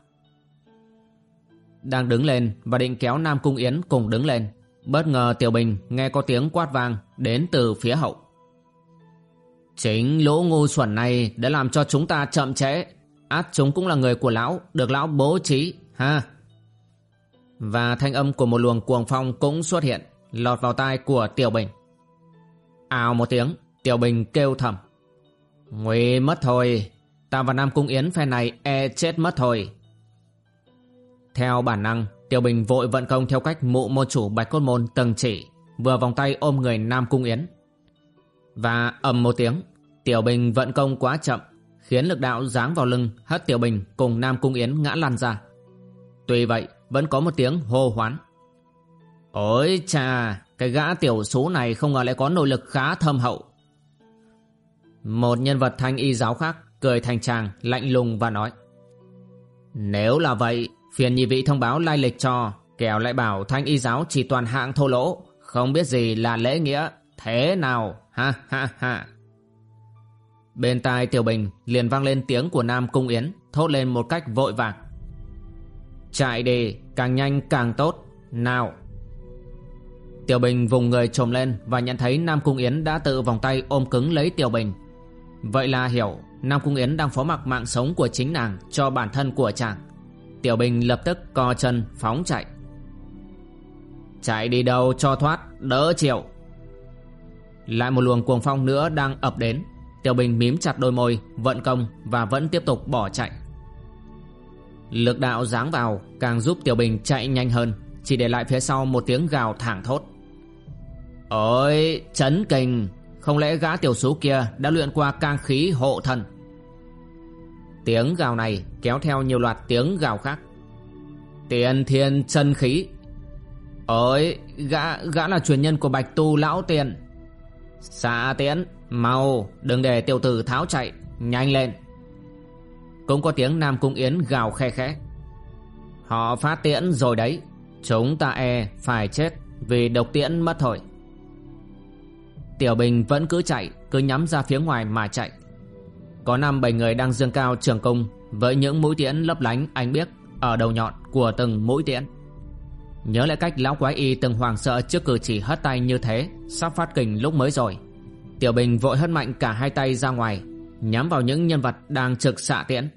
Đang đứng lên và định kéo Nam Cung Yến cùng đứng lên. Bất ngờ Tiểu Bình nghe có tiếng quát vang đến từ phía hậu. Chính lỗ ngu xuẩn này đã làm cho chúng ta chậm trễ. Át chúng cũng là người của lão, được lão bố trí, ha. Và thanh âm của một luồng cuồng phong cũng xuất hiện, lọt vào tai của Tiểu Bình. Ào một tiếng, Tiểu Bình kêu thầm. Nguy mất thôi, ta và Nam Cung Yến phe này e chết mất thôi. Theo bản năng, Tiểu Bình vội vận công theo cách mụ môn chủ Bạch Cốt Môn từng chỉ, vừa vòng tay ôm người Nam Cung Yến. Và ầm một tiếng, Tiểu Bình vận công quá chậm, khiến lực đạo giáng vào lưng hất Tiểu Bình cùng Nam Cung Yến ngã lăn ra. Tuy vậy, vẫn có một tiếng hô hoán. Ôi chà, cái gã tiểu số này không ngờ lại có nội lực khá thâm hậu. Một nhân vật thanh y giáo khác cười thành chàng lạnh lùng và nói Nếu là vậy Phiền nhị vị thông báo lai lịch cho. Kẻo lại bảo thanh y giáo chỉ toàn hạng thô lỗ. Không biết gì là lễ nghĩa. Thế nào? Ha ha ha. Bên tai Tiểu Bình liền vang lên tiếng của Nam Cung Yến, Thốt lên một cách vội vàng. Chạy đi, càng nhanh càng tốt. Nào. Tiểu Bình vùng người trồm lên và nhận thấy Nam Cung Yến đã tự vòng tay ôm cứng lấy Tiểu Bình. Vậy là hiểu, Nam Cung Yến đang phó mặc mạng sống của chính nàng cho bản thân của chàng. Tiểu Bình lập tức co chân phóng chạy. Chạy đi đâu cho thoát, đỡ chịu. Lại một luồng cuồng phong nữa đang ập đến. Tiểu Bình mím chặt đôi môi, vận công và vẫn tiếp tục bỏ chạy. Lực đạo giáng vào càng giúp Tiểu Bình chạy nhanh hơn, chỉ để lại phía sau một tiếng gào thảng thốt. Ôi, chấn kinh, không lẽ gã tiểu số kia đã luyện qua cang khí hộ thần? Tiếng gào này kéo theo nhiều loạt tiếng gào khác. Tiền thiên chân khí. Ôi, gã, gã là truyền nhân của bạch tu lão tiền. Xạ tiễn, mau, đừng để tiểu tử tháo chạy, nhanh lên. Cũng có tiếng Nam Cung Yến gào khe khẽ. Họ phát tiễn rồi đấy, chúng ta e phải chết vì độc tiễn mất thôi. Tiểu Bình vẫn cứ chạy, cứ nhắm ra phía ngoài mà chạy. Có năm bảy người đang dương cao trường cung với những mũi tiễn lấp lánh ánh biếc ở đầu nhọn của từng mũi tiễn. Nhớ lại cách lão quái y từng hoảng sợ trước cử chỉ hất tay như thế, sắp phát kình lúc mới rồi. Tiểu Bình vội hất mạnh cả hai tay ra ngoài, nhắm vào những nhân vật đang trực xạ tiễn.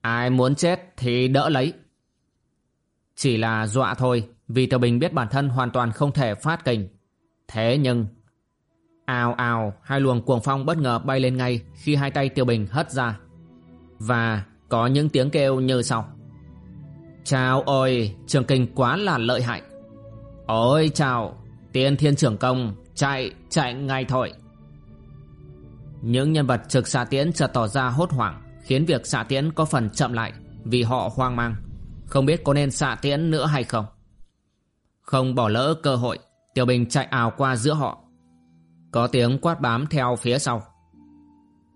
Ai muốn chết thì đỡ lấy. Chỉ là dọa thôi, vì Tiểu Bình biết bản thân hoàn toàn không thể phát kình. Thế nhưng Ào ào, hai luồng cuồng phong bất ngờ bay lên ngay khi hai tay Tiêu Bình hất ra. Và có những tiếng kêu như sau. Chào ôi, trường kinh quá là lợi hại. Ôi chào, tiên thiên trưởng công, chạy, chạy ngay thôi. Những nhân vật trực xạ tiễn chợt tỏ ra hốt hoảng, khiến việc xạ tiễn có phần chậm lại vì họ hoang mang. Không biết có nên xạ tiễn nữa hay không. Không bỏ lỡ cơ hội, Tiểu Bình chạy ào qua giữa họ có tiếng quát bám theo phía sau.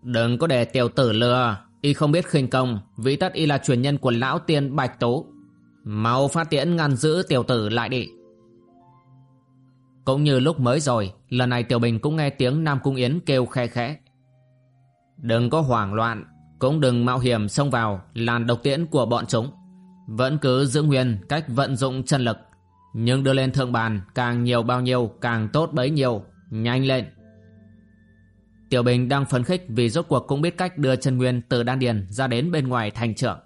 Đừng có để tiểu tử lừa, y không biết khinh công, vì tất y là truyền nhân của lão tiên Bạch Tố. Mau phát tiễn ngăn giữ tiểu tử lại đi. Cũng như lúc mới rồi, lần này Tiểu Bình cũng nghe tiếng Nam Cung Yến kêu khe khẽ. Đừng có hoảng loạn, cũng đừng mạo hiểm xông vào làn độc tiễn của bọn chúng. Vẫn cứ giữ nguyên cách vận dụng chân lực, nhưng đưa lên thượng bàn càng nhiều bao nhiêu càng tốt bấy nhiêu, Nhanh lên Tiểu Bình đang phấn khích vì rốt cuộc cũng biết cách đưa chân nguyên từ đan điền ra đến bên ngoài thành trưởng.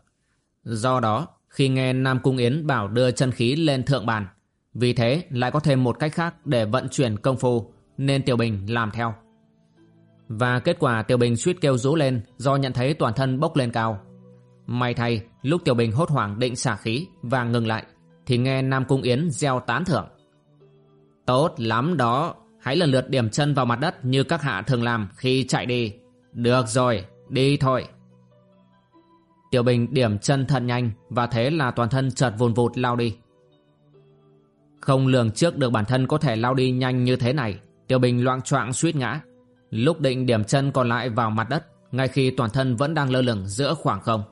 Do đó, khi nghe Nam Cung Yến bảo đưa chân khí lên thượng bàn, vì thế lại có thêm một cách khác để vận chuyển công phu, nên Tiểu Bình làm theo. Và kết quả Tiểu Bình suýt kêu rú lên do nhận thấy toàn thân bốc lên cao. May thay, lúc Tiểu Bình hốt hoảng định xả khí và ngừng lại, thì nghe Nam Cung Yến gieo tán thưởng. Tốt lắm đó, Hãy lần lượt điểm chân vào mặt đất như các hạ thường làm khi chạy đi. Được rồi, đi thôi. Tiểu Bình điểm chân thật nhanh và thế là toàn thân chợt vùn vụt lao đi. Không lường trước được bản thân có thể lao đi nhanh như thế này, Tiểu Bình loạn choạng suýt ngã. Lúc định điểm chân còn lại vào mặt đất, ngay khi toàn thân vẫn đang lơ lửng giữa khoảng không.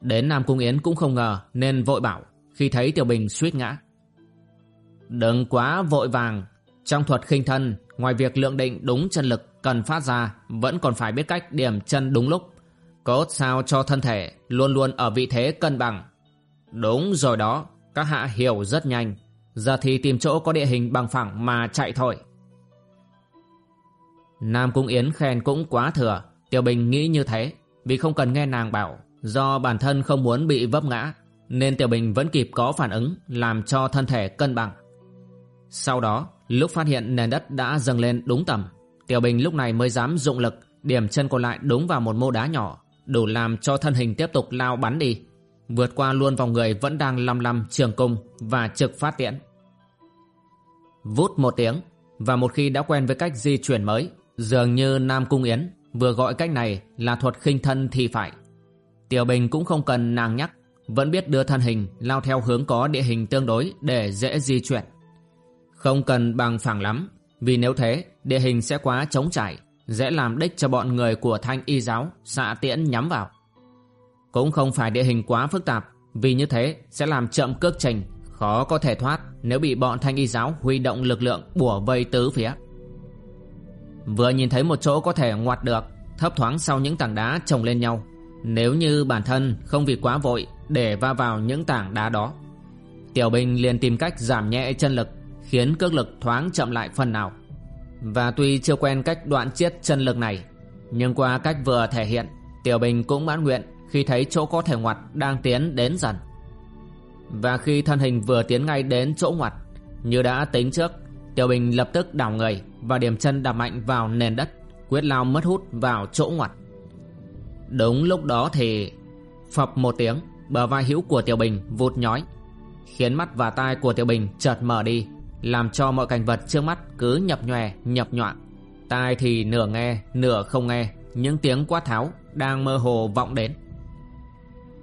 Đến Nam Cung Yến cũng không ngờ nên vội bảo khi thấy Tiểu Bình suýt ngã. Đừng quá vội vàng, trong thuật khinh thân, ngoài việc lượng định đúng chân lực cần phát ra, vẫn còn phải biết cách điểm chân đúng lúc. Cốt sao cho thân thể luôn luôn ở vị thế cân bằng. Đúng rồi đó, các hạ hiểu rất nhanh. Giờ thì tìm chỗ có địa hình bằng phẳng mà chạy thôi. Nam Cung Yến khen cũng quá thừa, Tiểu Bình nghĩ như thế, vì không cần nghe nàng bảo, do bản thân không muốn bị vấp ngã, nên Tiểu Bình vẫn kịp có phản ứng làm cho thân thể cân bằng. Sau đó, Lúc phát hiện nền đất đã dâng lên đúng tầm, Tiểu Bình lúc này mới dám dụng lực, Điểm chân còn lại đúng vào một mô đá nhỏ, Đủ làm cho thân hình tiếp tục lao bắn đi. Vượt qua luôn vòng người vẫn đang lăm lăm trường cung Và trực phát tiễn. Vút một tiếng, Và một khi đã quen với cách di chuyển mới, Dường như Nam Cung Yến Vừa gọi cách này là thuật khinh thân thì phải. Tiểu Bình cũng không cần nàng nhắc, Vẫn biết đưa thân hình lao theo hướng có địa hình tương đối để dễ di chuyển không cần bằng phẳng lắm, vì nếu thế, địa hình sẽ quá trống trải, dễ làm đích cho bọn người của thanh y giáo xạ tiễn nhắm vào. Cũng không phải địa hình quá phức tạp, vì như thế sẽ làm chậm cước trình, khó có thể thoát nếu bị bọn thanh y giáo huy động lực lượng bùa vây tứ phía. Vừa nhìn thấy một chỗ có thể ngoặt được, thấp thoáng sau những tảng đá chồng lên nhau, nếu như bản thân không vì quá vội để va vào những tảng đá đó. Tiểu binh liền tìm cách giảm nhẹ chân lực Khiến cước lực thoáng chậm lại phần nào. Và tuy chưa quen cách đoạn chiết chân lực này, Nhưng qua cách vừa thể hiện, Tiểu Bình cũng mãn nguyện Khi thấy chỗ có thể ngoặt đang tiến đến dần. Và khi thân hình vừa tiến ngay đến chỗ ngoặt, Như đã tính trước, Tiểu Bình lập tức đảo người Và điểm chân đạp mạnh vào nền đất, Quyết lao mất hút vào chỗ ngoặt. Đúng lúc đó thì, Phập một tiếng, Bờ vai hữu của Tiểu Bình vụt nhói, Khiến mắt và tai của Tiểu Bình chợt mở đi. Làm cho mọi cảnh vật trước mắt cứ nhập nhòe, nhập nhọn Tai thì nửa nghe, nửa không nghe, Những tiếng quát tháo đang mơ hồ vọng đến.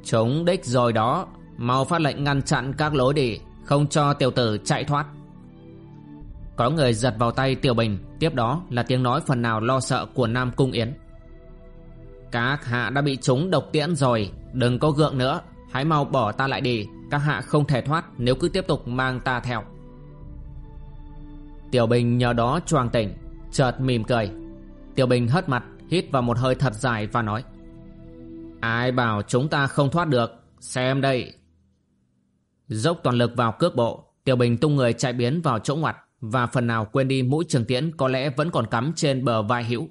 Chúng đích rồi đó, Mau phát lệnh ngăn chặn các lối đi, Không cho tiểu tử chạy thoát. Có người giật vào tay Tiểu Bình, Tiếp đó là tiếng nói phần nào lo sợ của Nam Cung Yến. Các hạ đã bị chúng độc tiễn rồi, Đừng có gượng nữa, Hãy mau bỏ ta lại đi, Các hạ không thể thoát nếu cứ tiếp tục mang ta theo. Tiểu Bình nhờ đó choàng tỉnh, Chợt mỉm cười. Tiểu Bình hất mặt, Hít vào một hơi thật dài và nói, Ai bảo chúng ta không thoát được? Xem đây. Dốc toàn lực vào cước bộ, Tiểu Bình tung người chạy biến vào chỗ ngoặt Và phần nào quên đi mũi trường tiễn Có lẽ vẫn còn cắm trên bờ vai hữu.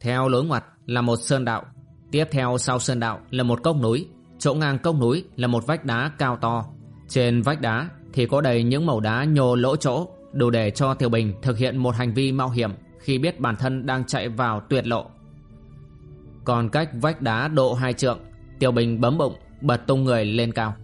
Theo lối ngoặt là một sơn đạo, Tiếp theo sau sơn đạo là một cốc núi, Chỗ ngang cốc núi là một vách đá cao to. Trên vách đá thì có đầy những màu đá nhô lỗ chỗ. Đủ để cho Tiểu Bình thực hiện một hành vi mạo hiểm Khi biết bản thân đang chạy vào tuyệt lộ. Còn cách vách đá độ hai trượng Tiểu Bình bấm bụng, Bật tung người lên cao.